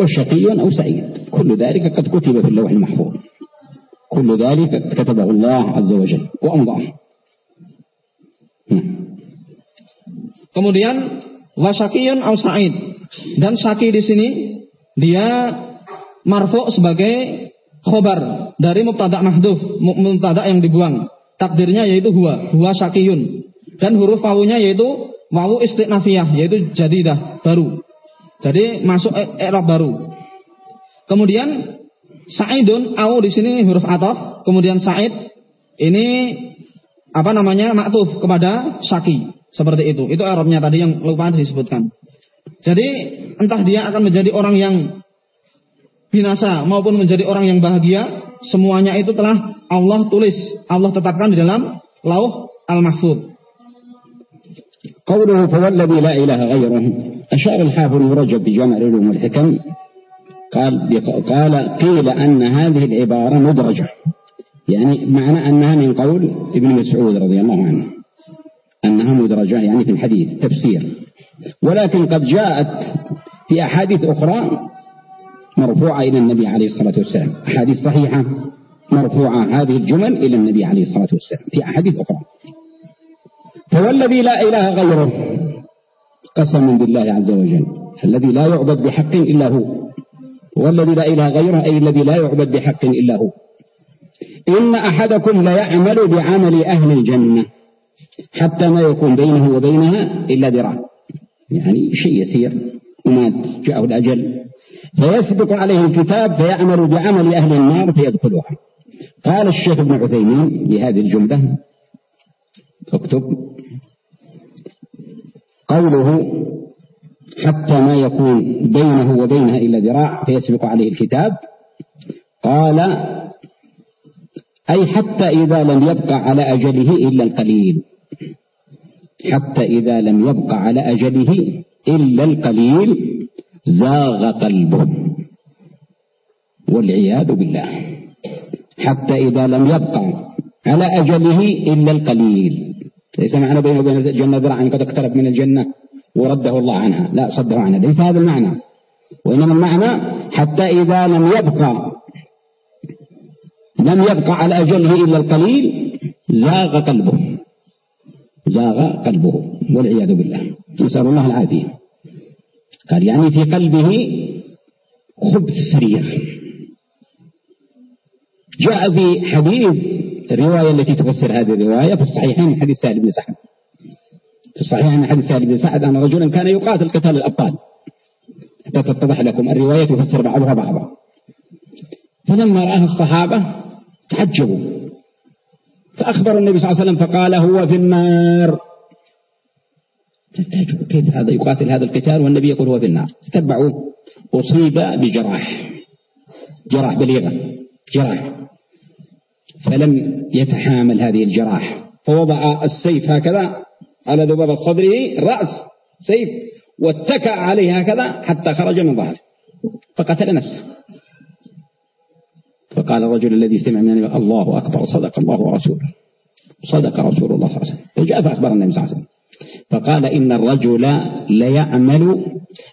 وشقي أو سعيد كل ذلك قد كتب في اللوح المحفوظ كل ذلك كتبه الله عز وجل وأمضاه Kemudian wasakiyun au sa'id dan saki di sini dia marfu sebagai khobar dari mubtada mahduf, mubtada yang dibuang. Takdirnya yaitu huwa, huwa syakiyun. Dan huruf wawunya yaitu wawu istinafiyah, yaitu jadidah, baru. Jadi masuk i'rab baru. Kemudian sa'idun au di sini huruf atof, kemudian sa'id ini apa namanya maktuf kepada syaki seperti itu. Itu i'rabnya tadi yang lupa disebutkan. Jadi entah dia akan menjadi orang yang binasa maupun menjadi orang yang bahagia, semuanya itu telah Allah tulis, Allah tetapkan di dalam lauh al-mahfud. قوله فوالذي لا إله غيره أشار الحافظ رجب بجمع العلوم والحكم قال قال قيل أن هذه العبارة مدرجة يعني معنى أنها من قول ابن مسعود رضي الله عنه أنها مدرجة يعني في الحديث تفسير ولكن قد جاءت في أحاديث أخرى مرفوعة إلى النبي عليه الصلاة والسلام. أحاديث صحيحة مرفوعة هذه الجمل إلى النبي عليه الصلاة والسلام في أحاديث أخرى. فهو الذي لا إله غيره قسم بالله عز وجل. الذي لا يعبد بحق إلا هو. والذي لا إله غيره أي الذي لا يعبد بحق إلا هو. إن أحدكم ليعمل بعمل أهل الجنة حتى ما يكون بينه وبينها إلا ذراع. يعني شيء يسير ومات جاءه الأجل فيسبق عليه الكتاب فيعمل بعمل أهل النار فيدخلها قال الشيخ ابن عثيمين بهذه الجملة اكتب قوله حتى ما يكون بينه وبينها إلا ذراع فيسبق عليه الكتاب قال أي حتى إذا لم يبقى على أجله إلا القليل. حتى إذا لم يبقى على أجله إلا القليل. زاغ قلبه والعياذ بالله. حتى إذا لم يبقى على أجله إلا القليل. ليس معنى بينه وبين الجنة ذراعا قد اقترب من الجنة ورده الله عنها. لا صده عنها. ليس هذا المعنى. وإنما المعنى حتى إذا لم يبقى لم يبقى على أجله إلا القليل زاغ قلبه. زاغ قلبه. والعياذ بالله. نسأل الله العافية. قال يعني في قلبه خبث سريع. جاء في حديث الرواية التي تفسر هذه الرواية في الصحيحين حديث سهل بن سعد. في الصحيحين حديث سهل بن سعد أن رجلا كان يقاتل قتال الأبطال. حتى تتضح لكم الرواية تفسر بعضها بعضا. فلما رآها الصحابة تعجبوا. فأخبر النبي صلى الله عليه وسلم فقال هو في النار. كيف هذا يقاتل هذا القتال والنبي يقول هو في النار؟ تتبعوا أصيب بجراح. جراح بليغة. جراح. فلم يتحامل هذه الجراح. فوضع السيف هكذا على ذبابة صدره رأس سيف واتكأ عليه هكذا حتى خرج من ظهره. فقتل نفسه. فقال الرجل الذي سمع من الله أكبر صدق الله ورسوله. صدق رسول الله صلى الله عليه وسلم. فجاء فأخبر النبي صلى الله عليه وسلم. فقال إن الرجل ليعمل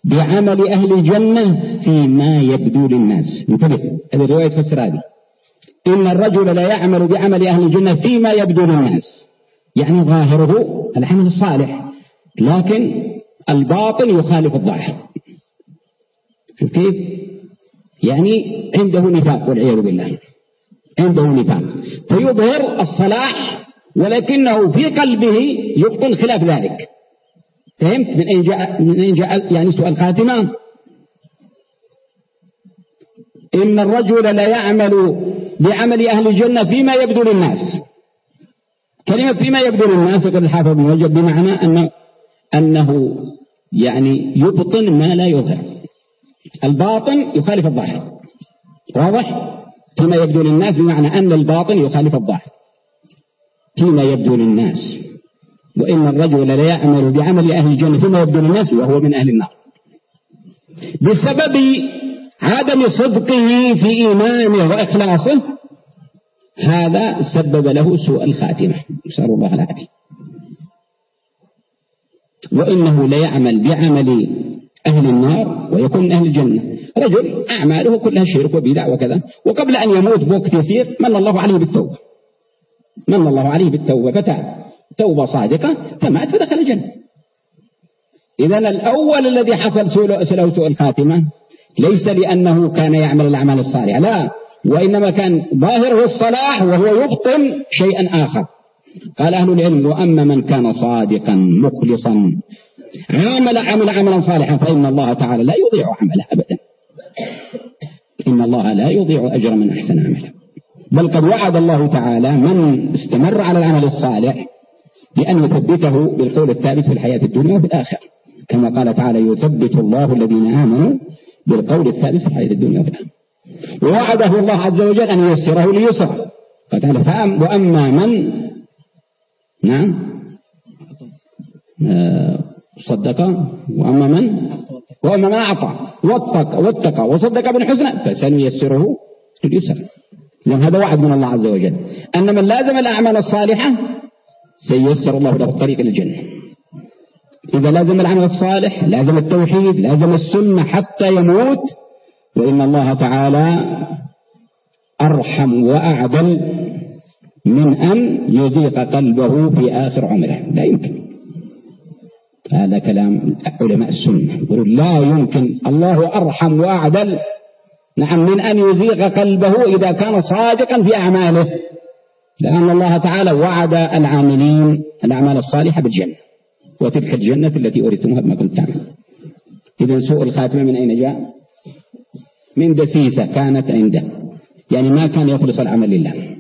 بعمل أهل الجنة فيما يبدو للناس. انتبه هذه الرواية تفسر هذه. إن الرجل لا يعمل بعمل أهل الجنة فيما يبدو للناس. يعني ظاهره العمل الصالح لكن الباطن يخالف الظاهر. كيف؟ يعني عنده نفاق والعياذ بالله. عنده نفاق. فيظهر الصلاح ولكنه في قلبه يبطن خلاف ذلك. فهمت؟ من أين جاء من أين جاء يعني سؤال خاتمة. إن الرجل لا يعمل بعمل أهل الجنة فيما يبدو للناس. كلمة فيما يبدو للناس يقول الحافظ بن رجب بمعنى أنه, أنه يعني يبطن ما لا يظهر. الباطن يخالف الظاهر. واضح؟ فيما يبدو للناس بمعنى أن الباطن يخالف الظاهر. فيما يبدو للناس. وإن الرجل لا يعمل بعمل أهل الجنة فيما يبدو للناس وهو من أهل النار. بسبب عدم صدقه في إيمانه وإخلاصه هذا سبب له سوء الخاتمة. نسأل الله العافية. وإنه ليعمل بعمل أهل النار ويكون من أهل الجنة. رجل أعماله كلها شرك وبدع وكذا. وقبل أن يموت بوقت يسير من الله عليه بالتوبة. من الله عليه بالتوبة فتاب. توبة صادقة فمات فدخل الجنة. إذا الأول الذي حصل له سوء الخاتمة ليس لأنه كان يعمل الأعمال الصالحة لا. وإنما كان ظاهره الصلاح وهو يبطن شيئا آخر. قال أهل العلم وأما من كان صادقا مخلصا عامل عمل عملا صالحا فإن الله تعالى لا يضيع عمله أبدا. إن الله لا يضيع أجر من أحسن عمله. بل قد وعد الله تعالى من استمر على العمل الصالح بأن يثبته بالقول الثابت في الحياة الدنيا وفي الآخرة كما قال تعالى يثبت الله الذين آمنوا بالقول الثابت في الحياة الدنيا وفي الآخرة ووعده الله عز وجل أن ييسره ليسر قال تعالى فأم وأما من؟ نعم. آه، صدق. وأما من؟ وأما من أعطى. واتقى واتقى. وصدق بالحسنى فسنيسره لليسر لأن هذا وعد من الله عز وجل. أن من لازم الأعمال الصالحة سيسر الله له الطريق للجنة إذا لازم العمل الصالح لازم التوحيد لازم السنة حتى يموت وإن الله تعالى أرحم وأعدل من أن يضيق قلبه في آخر عمره. لا يمكن. هذا كلام علماء السنة. يقولون لا يمكن. الله أرحم وأعدل نعم من أن يزيغ قلبه إذا كان صادقا في أعماله لأن الله تعالى وعد العاملين الأعمال الصالحة بالجنة وتلك الجنة التي أورثتموها بما كنت تعمل إذا سوء الخاتمة من أين جاء؟ من دسيسة كانت عنده يعني ما كان يخلص العمل لله.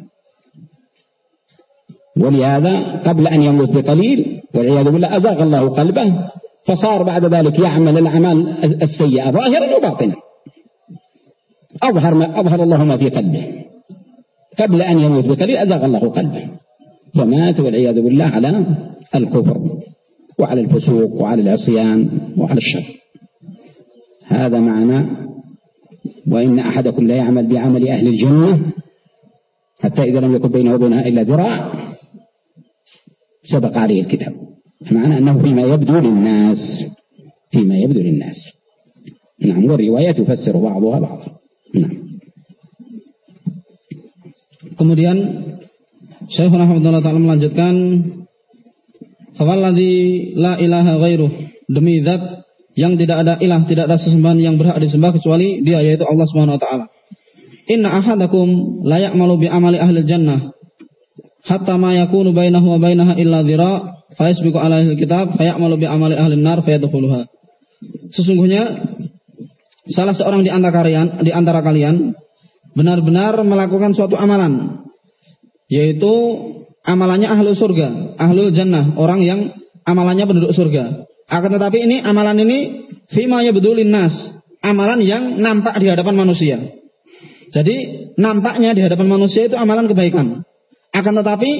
ولهذا قبل أن يموت بقليل والعياذ بالله أزاغ الله قلبه فصار بعد ذلك يعمل الأعمال السيئة ظاهرا وباطنا. أظهر, ما أظهر الله ما في قلبه. قبل أن يموت بقليل أزاغ الله قلبه. فمات والعياذ بالله على الكفر وعلى الفسوق وعلى العصيان وعلى الشر. هذا معنى وإن أحدكم لا يعمل بعمل أهل الجنة حتى إذا لم يكن بينه وبينها إلا ذراع سبق عليه الكتاب. معنى أنه فيما يبدو للناس فيما يبدو للناس. نعم والرواية تفسر بعضها بعضا. Nah. Kemudian Syekh Rahmatullah Ta'ala melanjutkan Fawalladhi la ilaha ghairuh Demi zat yang tidak ada ilah Tidak ada sesembahan yang berhak disembah Kecuali dia yaitu Allah Subhanahu Wa Ta'ala Inna ahadakum layak malu bi amali ahli jannah hatta ma yakunu bainahu wa bainaha illa dhira fayasbiqu alaihi Fayak malu bi amali ahli nar fayadkhuluha Sesungguhnya salah seorang di antara kalian di antara kalian benar-benar melakukan suatu amalan yaitu amalannya ahlu surga, ahlul jannah, orang yang amalannya penduduk surga. Akan tetapi ini amalan ini fima yabdulin nas, amalan yang nampak di hadapan manusia. Jadi nampaknya di hadapan manusia itu amalan kebaikan. Akan tetapi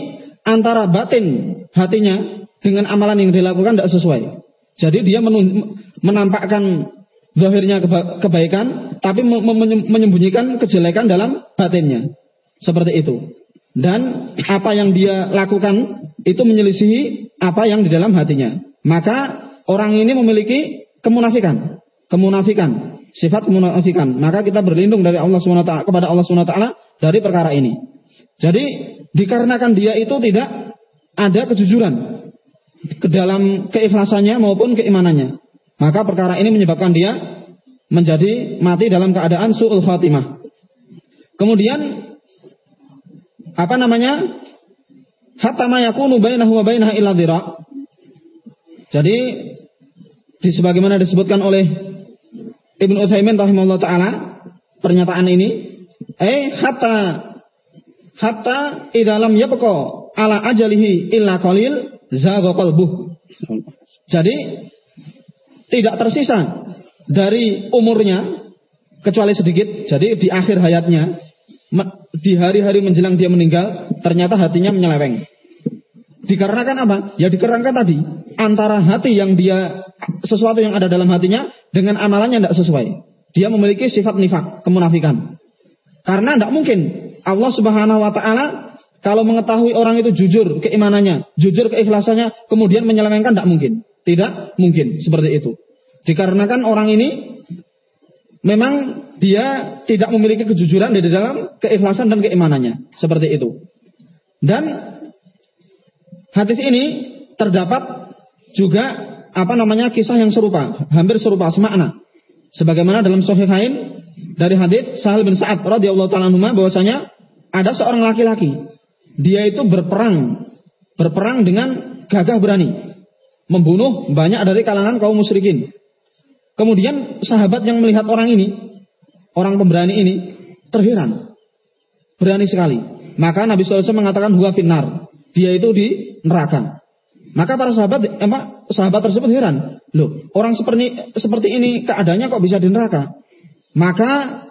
antara batin hatinya dengan amalan yang dilakukan tidak sesuai. Jadi dia menampakkan zahirnya kebaikan, tapi menyembunyikan kejelekan dalam batinnya. Seperti itu. Dan apa yang dia lakukan itu menyelisihi apa yang di dalam hatinya. Maka orang ini memiliki kemunafikan. Kemunafikan. Sifat kemunafikan. Maka kita berlindung dari Allah SWT kepada Allah SWT dari perkara ini. Jadi dikarenakan dia itu tidak ada kejujuran ke dalam keikhlasannya maupun keimanannya. Maka perkara ini menyebabkan dia menjadi mati dalam keadaan su'ul khatimah. Kemudian apa namanya? Hatta ma yakunu bainahu wa bainaha illa dhira. Jadi di sebagaimana disebutkan oleh Ibnu Utsaimin rahimahullah taala pernyataan ini eh hatta hatta idalam yabqa ala ajalihi illa qalil zagha qalbuh. Jadi tidak tersisa dari umurnya kecuali sedikit. Jadi di akhir hayatnya di hari-hari menjelang dia meninggal, ternyata hatinya menyeleweng. Dikarenakan apa? Ya dikarenakan tadi antara hati yang dia sesuatu yang ada dalam hatinya dengan amalannya tidak sesuai. Dia memiliki sifat nifak, kemunafikan. Karena tidak mungkin Allah Subhanahu Wa Taala kalau mengetahui orang itu jujur keimanannya, jujur keikhlasannya, kemudian menyelewengkan tidak mungkin. Tidak mungkin seperti itu. Dikarenakan orang ini memang dia tidak memiliki kejujuran di dalam keikhlasan dan keimanannya. Seperti itu. Dan hadis ini terdapat juga apa namanya kisah yang serupa, hampir serupa semakna. Sebagaimana dalam Sahihain dari hadis Sahal bin Sa'ad radhiyallahu taala bahwasanya ada seorang laki-laki dia itu berperang berperang dengan gagah berani membunuh banyak dari kalangan kaum musyrikin Kemudian sahabat yang melihat orang ini, orang pemberani ini, terheran. Berani sekali. Maka Nabi SAW mengatakan huwa finnar. Dia itu di neraka. Maka para sahabat, emang sahabat tersebut heran. Loh, orang seperti seperti ini keadaannya kok bisa di neraka? Maka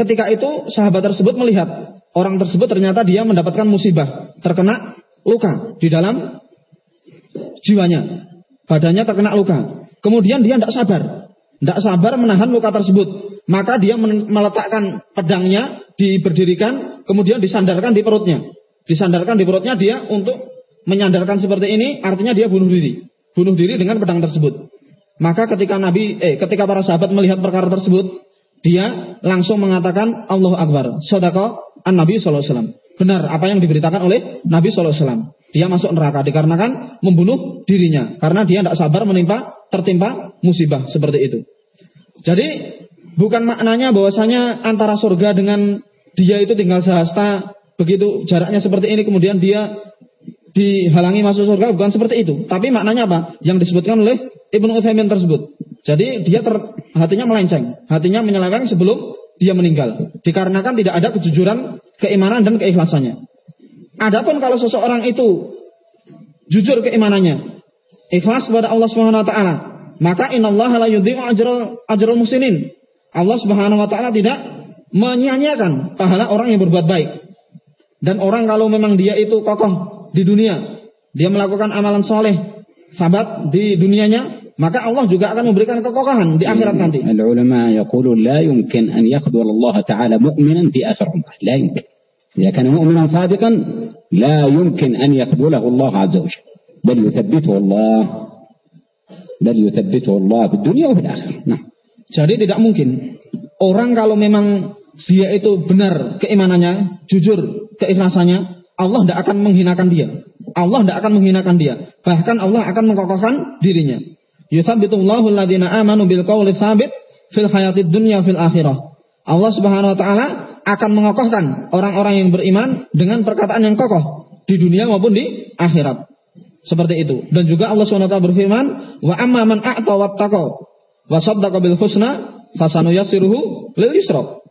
ketika itu sahabat tersebut melihat orang tersebut ternyata dia mendapatkan musibah, terkena luka di dalam jiwanya. Badannya terkena luka. Kemudian dia tidak sabar. Tidak sabar menahan luka tersebut. Maka dia meletakkan pedangnya, diberdirikan, kemudian disandarkan di perutnya. Disandarkan di perutnya dia untuk menyandarkan seperti ini, artinya dia bunuh diri. Bunuh diri dengan pedang tersebut. Maka ketika Nabi, eh, ketika para sahabat melihat perkara tersebut, dia langsung mengatakan Allah Akbar. Sodako an Nabi Sallallahu Benar apa yang diberitakan oleh Nabi Sallallahu dia masuk neraka dikarenakan membunuh dirinya karena dia tidak sabar menimpa tertimpa musibah seperti itu. Jadi bukan maknanya bahwasanya antara surga dengan dia itu tinggal sehasta begitu jaraknya seperti ini kemudian dia dihalangi masuk surga bukan seperti itu. Tapi maknanya apa? Yang disebutkan oleh Ibnu Utsaimin tersebut. Jadi dia ter, hatinya melenceng, hatinya menyeleweng sebelum dia meninggal. Dikarenakan tidak ada kejujuran, keimanan dan keikhlasannya. Adapun kalau seseorang itu jujur keimanannya, ikhlas kepada Allah Subhanahu wa taala, maka innallaha la yudhi'u ajral ajral muslimin. Allah Subhanahu wa taala tidak menyia-nyiakan pahala orang yang berbuat baik. Dan orang kalau memang dia itu kokoh di dunia, dia melakukan amalan soleh, sabat di dunianya, maka Allah juga akan memberikan kekokohan di akhirat nanti. Ulama yaqulu la yumkin an yakhdhur Allah taala mu'minan fi akhir umrah. La yumkin. إذا كان مؤمنا صادقا لا يمكن أن يقبله الله عز وجل بل يثبته الله بل يثبته الله في الدنيا وفي الآخرة nah. jadi tidak mungkin orang kalau memang dia itu benar keimanannya jujur keikhlasannya Allah tidak akan menghinakan dia Allah tidak akan menghinakan dia bahkan Allah akan mengkokohkan dirinya yuthabbitullahu alladhina amanu bil qawli thabit fil hayatid dunya fil akhirah Allah Subhanahu wa taala akan mengokohkan orang-orang yang beriman dengan perkataan yang kokoh di dunia maupun di akhirat. Seperti itu. Dan juga Allah SWT berfirman, "Wa amma man a'ta wattaqa wa saddaqa bil husna fasanuyassiruhu lil yusra."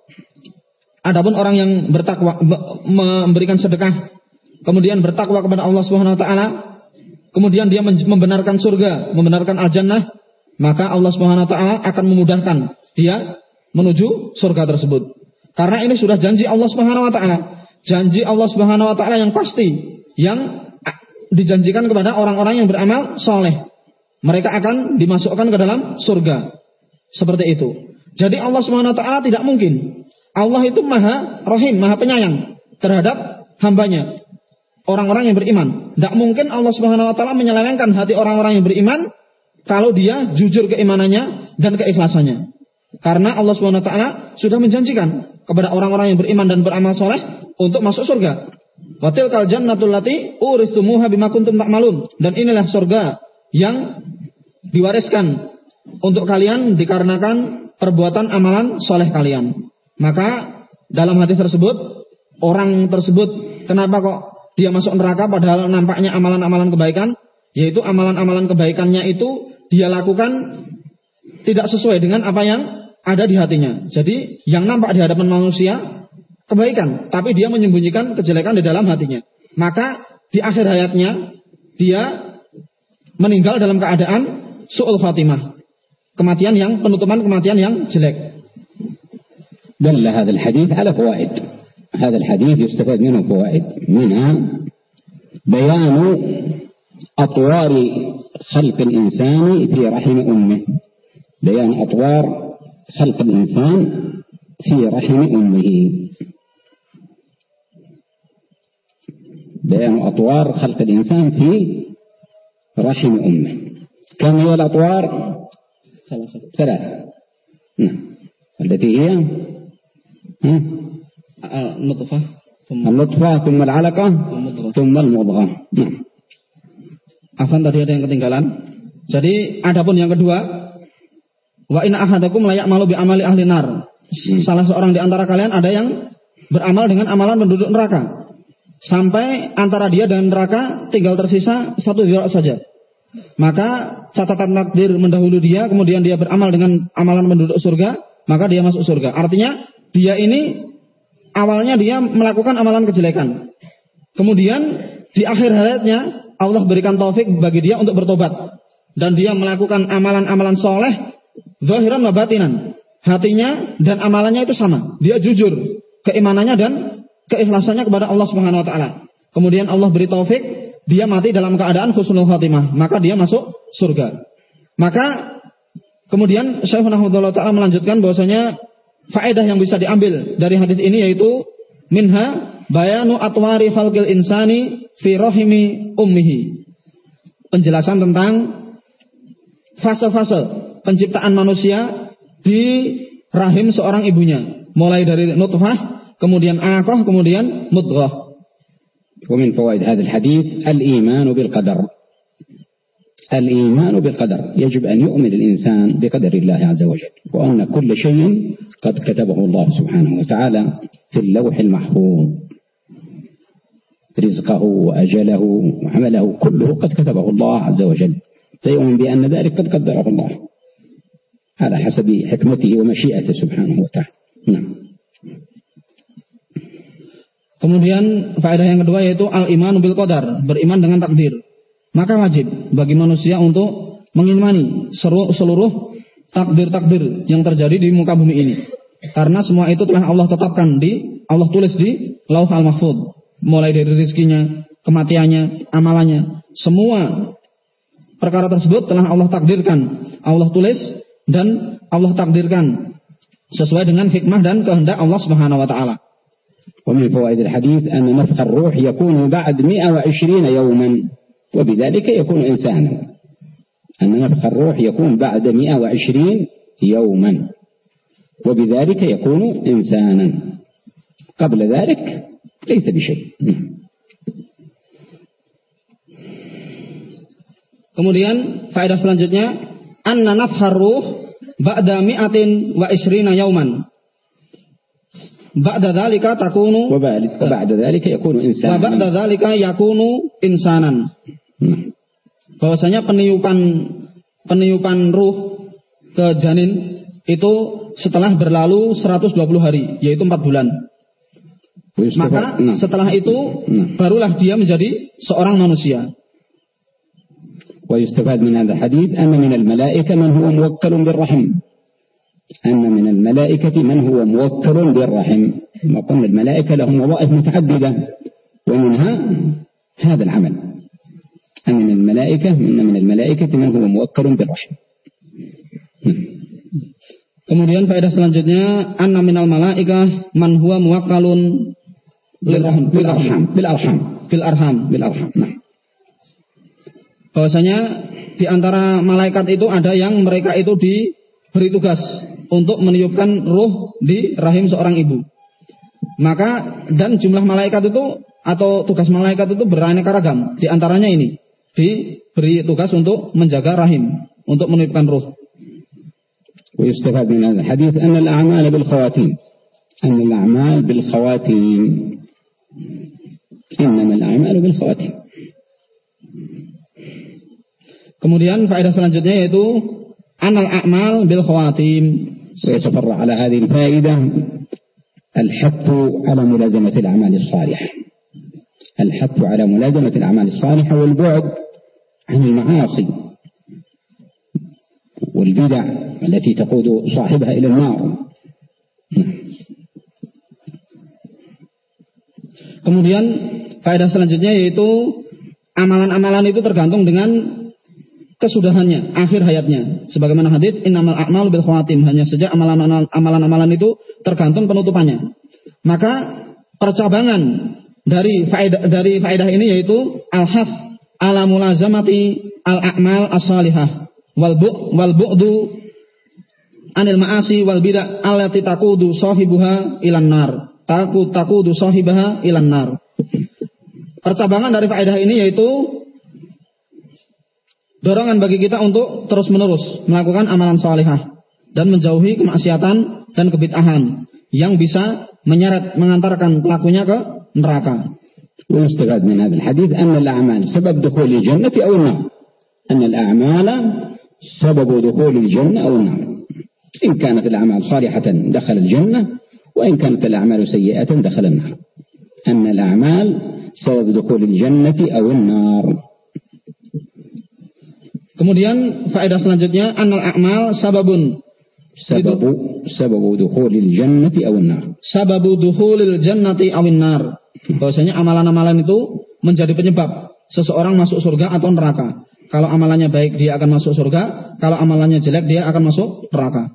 Adapun orang yang bertakwa memberikan sedekah kemudian bertakwa kepada Allah Subhanahu wa taala, kemudian dia membenarkan surga, membenarkan al-jannah, maka Allah Subhanahu wa taala akan memudahkan dia menuju surga tersebut. Karena ini sudah janji Allah Subhanahu wa taala. Janji Allah Subhanahu wa taala yang pasti yang dijanjikan kepada orang-orang yang beramal soleh. Mereka akan dimasukkan ke dalam surga. Seperti itu. Jadi Allah Subhanahu wa taala tidak mungkin. Allah itu Maha Rahim, Maha Penyayang terhadap hambanya. Orang-orang yang beriman. Tidak mungkin Allah Subhanahu wa taala menyelewengkan hati orang-orang yang beriman kalau dia jujur keimanannya dan keikhlasannya. Karena Allah taala sudah menjanjikan kepada orang-orang yang beriman dan beramal soleh untuk masuk surga. Watil kal jannatul lati uristumuha bima kuntum. Dan inilah surga yang diwariskan untuk kalian dikarenakan perbuatan amalan soleh kalian. Maka dalam hadis tersebut orang tersebut kenapa kok dia masuk neraka padahal nampaknya amalan-amalan kebaikan yaitu amalan-amalan kebaikannya itu dia lakukan tidak sesuai dengan apa yang ada di hatinya. Jadi yang nampak di hadapan manusia kebaikan, tapi dia menyembunyikan kejelekan di dalam hatinya. Maka di akhir hayatnya dia meninggal dalam keadaan su'ul khatimah. Kematian yang penutupan kematian yang jelek. دل هذا الحديث على فوائد هذا الحديث يستفاد منه فوائد منها بيان أطوار خلق الإنسان في رحم أمه بيان أطوار خلق الإنسان في رحم أمه بيان أطوار خلق الإنسان في رحم أمه كم هي الأطوار ثلاثة ثلاثة نعم التي هي النطفة ثم النطفة ثم العلقة ثم المضغة نعم Afan tadi ada yang ketinggalan. Jadi adapun yang kedua, wa in ahadakum layak malu bi amali ahli nar. Hmm. Salah seorang di antara kalian ada yang beramal dengan amalan penduduk neraka. Sampai antara dia dan neraka tinggal tersisa satu zirat saja. Maka catatan takdir mendahului dia, kemudian dia beramal dengan amalan penduduk surga, maka dia masuk surga. Artinya dia ini awalnya dia melakukan amalan kejelekan. Kemudian di akhir hayatnya Allah berikan taufik bagi dia untuk bertobat. Dan dia melakukan amalan-amalan soleh, zahiran wa batinan. Hatinya dan amalannya itu sama. Dia jujur keimanannya dan keikhlasannya kepada Allah Subhanahu wa taala. Kemudian Allah beri taufik, dia mati dalam keadaan husnul khatimah, maka dia masuk surga. Maka kemudian Syekh Nahmudullah taala melanjutkan bahwasanya faedah yang bisa diambil dari hadis ini yaitu minha bayanu atwari khalqil insani fi rahimi ummihi. Penjelasan tentang fase-fase penciptaan manusia di rahim seorang ibunya, mulai dari nutfah kemudian akah, kemudian mudghah. ومن فوائد هذا الحديث الإيمان بالقدر الإيمان بالقدر يجب أن يؤمن الإنسان بقدر الله عز وجل وأن كل شيء قد كتبه الله سبحانه وتعالى في اللوح المحفوظ رزقه وأجله وعمله كله قد كتبه الله عز وجل فيؤمن بأن ذلك قد قدره الله على حسب حكمته ومشيئته سبحانه وتعالى نعم Kemudian faedah yang kedua yaitu al-iman bil qadar, beriman dengan takdir. Maka wajib bagi manusia untuk mengimani seluruh takdir-takdir yang terjadi di muka bumi ini. Karena semua itu telah Allah tetapkan di Allah tulis di Lauh Al-Mahfuz. Mulai dari rezekinya, kematiannya, amalannya, semua perkara tersebut telah Allah takdirkan, Allah tulis dan Allah takdirkan sesuai dengan hikmah dan kehendak Allah Subhanahu wa taala. ومن فوائد الحديث أن نفخ الروح يكون بعد 120 يوما وبذلك يكون إنسانا أن نفخ الروح يكون بعد 120 يوما وبذلك يكون إنسانا قبل ذلك ليس بشيء Kemudian faedah selanjutnya anna nafhar ruh ba'da mi'atin wa isrina yauman Ba'da dzalika takunu wa ba'da dzalika yakunu insanan. Wa ba'da dzalika yakunu insanan. Bahwasanya peniupan peniupan ruh ke janin itu setelah berlalu 120 hari, yaitu 4 bulan. Maka setelah itu barulah dia menjadi seorang manusia. ويستفاد من هذا الحديث أن من الملائكة من هو موكل بالرحم. أن من الملائكة من هو موكل بالرحم. ما قلنا الملائكة لهم وظائف متعددة. ومنها هذا العمل. أن من الملائكة من من الملائكة من هو موكل بالرحم. Kemudian faedah selanjutnya anna minal malaikah man huwa muwakkalun bil arham bil arham bil arham bil arham bil arham. Nah. Bahwasanya di antara malaikat itu ada yang mereka itu diberi tugas untuk meniupkan ruh di rahim seorang ibu. Maka dan jumlah malaikat itu atau tugas malaikat itu beraneka ragam. Di antaranya ini diberi tugas untuk menjaga rahim, untuk meniupkan ruh. ويستفاد من هذا الحديث أن الأعمال بالخواتيم أن الأعمال بالخواتيم إنما الأعمال بالخواتيم Kemudian faedah selanjutnya yaitu anal a'mal bil khawatim. ويتفرع على هذه الفائدة الحث على ملازمة الأعمال الصالحة. الحث على ملازمة الأعمال الصالحة والبعد عن المعاصي والبدع التي تقود صاحبها إلى النار Kemudian faedah selanjutnya yaitu amalan-amalan itu tergantung dengan kesudahannya, akhir hayatnya. Sebagaimana hadis innamal a'mal bil khawatim, hanya saja amalan-amalan itu tergantung penutupannya. Maka percabangan dari faedah dari faedah ini yaitu al-haf ala mulazamati al-a'mal as-salihah wal bu wal bu'du anil ma'asi wal bid'ah allati taqudu sahibuha ilan nar. Takut taqudu sahibaha ilan nar. Percabangan dari faedah ini yaitu dorongan bagi kita untuk terus-menerus melakukan amalan salihah dan menjauhi kemaksiatan dan kebid'ahan yang bisa menyeret mengantarkan pelakunya ke neraka. ويستفاد من هذا الحديث أن الأعمال سبب دخول الجنة أو النار. أن الأعمال سبب دخول الجنة أو النار. إن كانت الأعمال صالحة دخل الجنة وإن كانت الأعمال سيئة دخل النار. أن الأعمال سبب دخول الجنة أو النار. Kemudian faedah selanjutnya anal a'mal sababun sababu sababu dukhulil jannati awin nar. Sababu dukhulil jannati awin nar. Bahwasanya amalan-amalan itu menjadi penyebab seseorang masuk surga atau neraka. Kalau amalannya baik dia akan masuk surga, kalau amalannya jelek dia akan masuk neraka.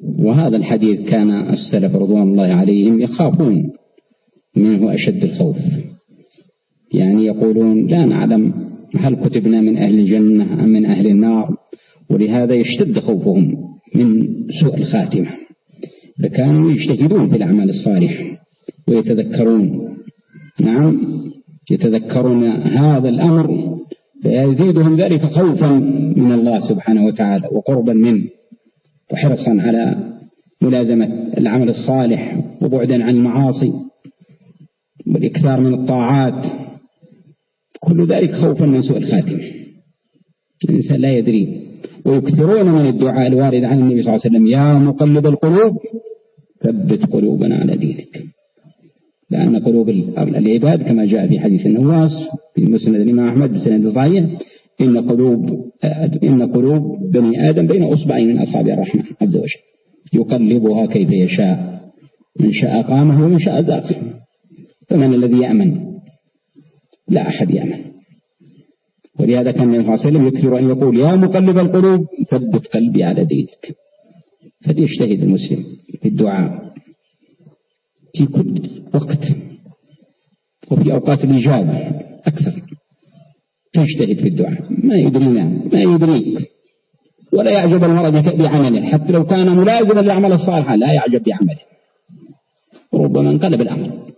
وهذا الحديث كان السلف رضوان الله عليهم يخافون منه أشد الخوف يعني يقولون لا نعلم هل كتبنا من أهل الجنة أم من أهل النار؟ ولهذا يشتد خوفهم من سوء الخاتمة. فكانوا يجتهدون في الأعمال الصالحة ويتذكرون. نعم يتذكرون هذا الأمر فيزيدهم ذلك خوفا من الله سبحانه وتعالى وقربا منه. وحرصا على ملازمة العمل الصالح وبعدا عن المعاصي والإكثار من الطاعات. كل ذلك خوفا من سوء الخاتمة الإنسان لا يدري. ويكثرون من الدعاء الوارد عن النبي صلى الله عليه وسلم يا مقلب القلوب ثبت قلوبنا على دينك. لأن قلوب العباد كما جاء في حديث النواس في مسند الإمام أحمد بسند صحيح إن قلوب إن قلوب بني آدم بين أصبعين من أصابع الرحمن عز وجل. يقلبها كيف يشاء من شاء قامه ومن شاء زاقه فمن الذي يأمن؟ لا أحد يأمن ولهذا كان النبي صلى الله عليه وسلم يكثر أن يقول يا مقلب القلوب ثبت قلبي على دينك. فليجتهد المسلم في الدعاء في كل وقت وفي أوقات الإجابة أكثر. تجتهد في الدعاء. ما يدرينا ما يدريك. ولا يعجب المرء بعمله. حتى لو كان ملازما للعمل الصالح لا يعجب بعمله. ربما انقلب الأمر.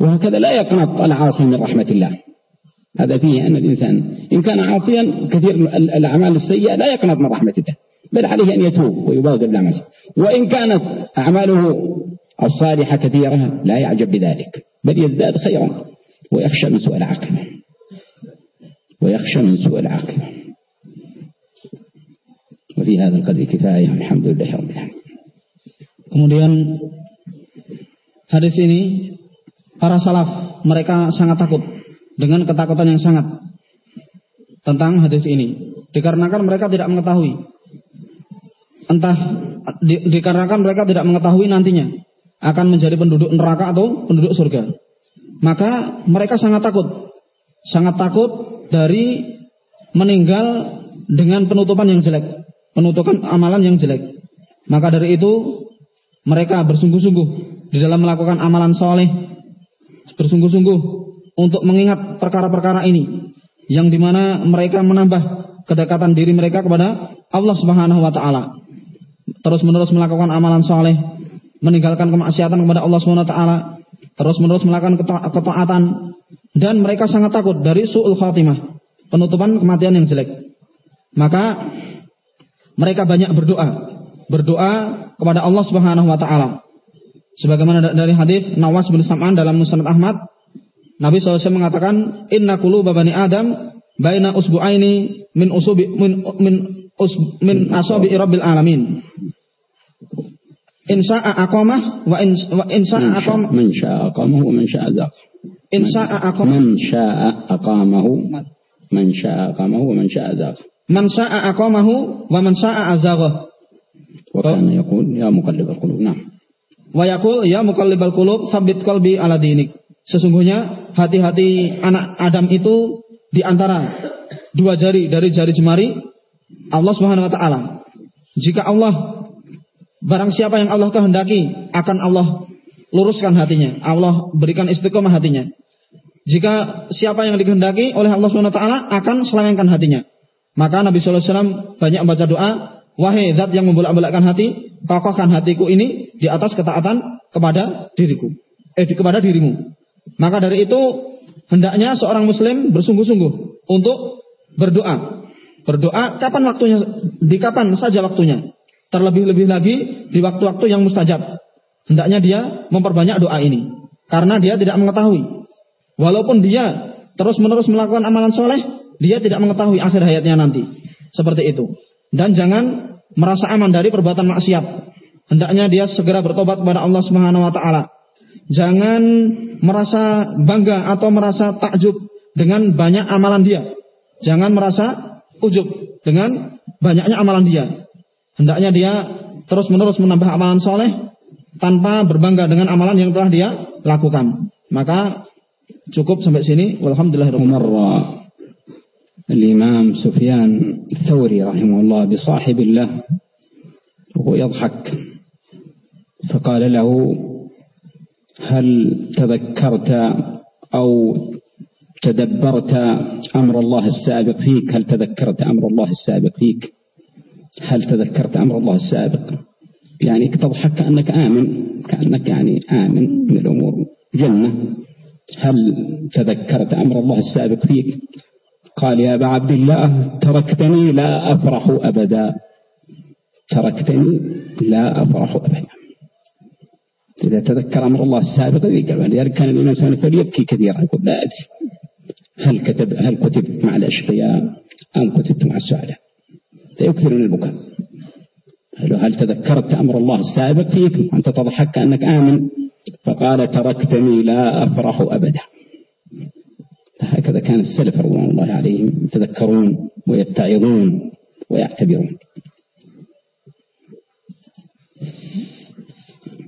وهكذا لا يقنط العاصي من رحمة الله. هذا فيه أن الإنسان إن كان عاصيا كثير الأعمال السيئة لا يقنط من رحمة الله. بل عليه أن يتوب ويبادر بالعمل. وإن كانت أعماله الصالحة كثيرة لا يعجب بذلك. بل يزداد خيرا ويخشى من سوء العاقبة ويخشى من سوء العاقبة وفي هذا القدر كفاية الحمد لله رب العالمين. Kemudian hadis ini para salaf mereka sangat takut dengan ketakutan yang sangat tentang hadis ini. Dikarenakan mereka tidak mengetahui. Entah di, dikarenakan mereka tidak mengetahui nantinya akan menjadi penduduk neraka atau penduduk surga. Maka mereka sangat takut. Sangat takut dari meninggal dengan penutupan yang jelek. Penutupan amalan yang jelek. Maka dari itu mereka bersungguh-sungguh di dalam melakukan amalan soleh, bersungguh-sungguh untuk mengingat perkara-perkara ini, yang di mana mereka menambah kedekatan diri mereka kepada Allah Subhanahu Wa Taala. Terus menerus melakukan amalan soleh, meninggalkan kemaksiatan kepada Allah Subhanahu Wa Taala, terus menerus melakukan ketaatan, dan mereka sangat takut dari suul khatimah, penutupan kematian yang jelek. Maka mereka banyak berdoa berdoa kepada Allah Subhanahu wa taala. Sebagaimana dari hadis Nawas bin Sam'an dalam Musnad Ahmad, Nabi SAW mengatakan, "Inna quluba bani Adam baina usbu'aini min usubi min min us, min asabi rabbil alamin." In sya'a aqamah wa in wa in sya'a aqam man sya'a aqamahu wa man sya'a dzaq. In sya'a aqam man sya'a aqamahu man sya'a aqamahu wa man sya'a dzaq. Man sya'a aqamahu wa man sya'a azaghahu. وكان يقول يا مقلب القلوب نعم wa yaqul ya muqallibal qulub tsabbit qalbi ala dinik. Sesungguhnya hati-hati anak Adam itu di antara dua jari dari jari jemari Allah Subhanahu wa taala. Jika Allah barang siapa yang Allah kehendaki akan Allah luruskan hatinya. Allah berikan istiqomah hatinya. Jika siapa yang dikehendaki oleh Allah Subhanahu wa taala akan selangangkan hatinya. Maka Nabi sallallahu alaihi wasallam banyak membaca doa Wahai zat yang membolak-balikkan hati, kokohkan hatiku ini di atas ketaatan kepada diriku. Eh, kepada dirimu. Maka dari itu, hendaknya seorang muslim bersungguh-sungguh untuk berdoa. Berdoa kapan waktunya, di kapan saja waktunya. Terlebih-lebih lagi di waktu-waktu yang mustajab. Hendaknya dia memperbanyak doa ini. Karena dia tidak mengetahui. Walaupun dia terus-menerus melakukan amalan soleh, dia tidak mengetahui akhir hayatnya nanti. Seperti itu. Dan jangan merasa aman dari perbuatan maksiat. Hendaknya dia segera bertobat kepada Allah Subhanahu wa taala. Jangan merasa bangga atau merasa takjub dengan banyak amalan dia. Jangan merasa ujub dengan banyaknya amalan dia. Hendaknya dia terus-menerus menambah amalan soleh tanpa berbangga dengan amalan yang telah dia lakukan. Maka cukup sampai sini. Walhamdulillah. الإمام سفيان الثوري رحمه الله بصاحب الله وهو يضحك. فقال له هل تذكرت أو تدبرت أمر الله السابق فيك؟ هل تذكرت أمر الله السابق فيك؟ هل تذكرت أمر الله السابق؟ يعني تضحك كأنك آمن كأنك يعني آمن من الأمور. جنة. هل تذكرت أمر الله السابق فيك؟ قال يا أبا عبد الله تركتني لا أفرح أبدا. تركتني لا أفرح أبدا. إذا تذكر أمر الله السابق ولذلك كان الإمام سبحانه يبكي كثيرا يقول لا أدري. هل كتب هل كتبت مع الأشقياء؟ أم كتبت مع السعداء؟ فيكثر من البكاء. هل تذكرت أمر الله السابق؟ فيك أنت تضحك كأنك آمن. فقال تركتني لا أفرح أبدا. هكذا كان السلف رضوان الله عليهم يتذكرون ويتعظون ويعتبرون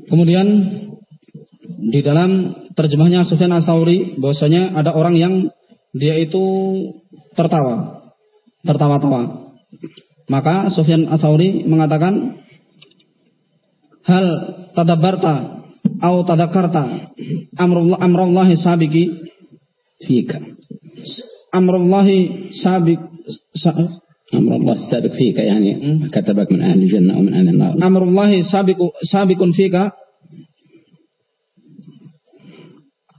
Kemudian di dalam terjemahnya Sufyan Al-Thawri bahwasanya ada orang yang dia itu tertawa, tertawa-tawa. Maka Sufyan Al-Thawri mengatakan hal tadabarta atau tadakarta amrullah amrullahi sabiki فيك أمر الله سابق أمر الله سابق فيك يعني كتبك من أهل الجنة أو من أهل النار أمر الله سابق سابق فيك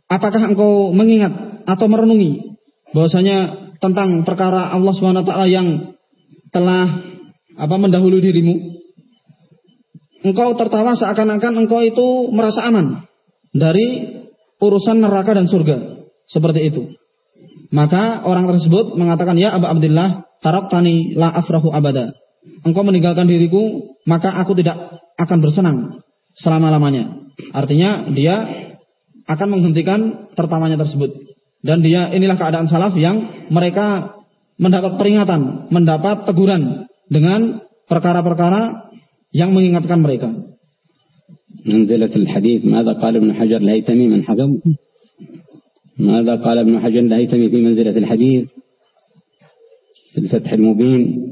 Apakah engkau mengingat atau merenungi bahwasanya tentang perkara Allah SWT yang telah apa mendahului dirimu? Engkau tertawa seakan-akan engkau itu merasa aman dari urusan neraka dan surga. Seperti itu. Maka orang tersebut mengatakan, Ya Abu Abdullah, tani la afrahu abada. Engkau meninggalkan diriku, maka aku tidak akan bersenang selama-lamanya. Artinya dia akan menghentikan tertawanya tersebut. Dan dia inilah keadaan salaf yang mereka mendapat peringatan, mendapat teguran dengan perkara-perkara yang mengingatkan mereka. منزلة الحديث ماذا قال ابن حجر الهيتمي من حفظ ماذا قال ابن حجر؟ الهيتمي في منزلة الحديث في الفتح المبين.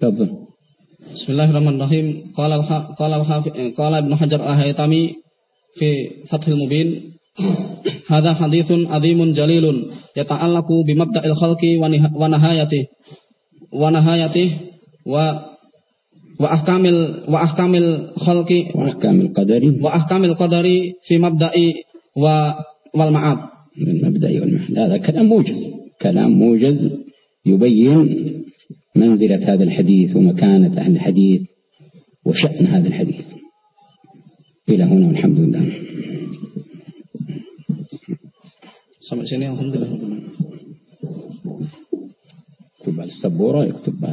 تفضل. بسم الله الرحمن الرحيم. قال قال قال ابن حجر الهيتمي في فتح المبين هذا حديث عظيم جليل. yata'allaku bimabda'il khalqi wa nihayati wa nihayati wa wa ahkamil wa ahkamil khalqi wa ahkamil qadari wa ahkamil qadari fi mabda'i wa wal ma'ad min mabda'i wal ma'ad هذا كلام موجز كلام موجز يبين منزلة هذا الحديث ومكانة أهل الحديث وشأن هذا الحديث إلى هنا والحمد لله sampai sini alhamdulillah. bahasa sebora ya, coba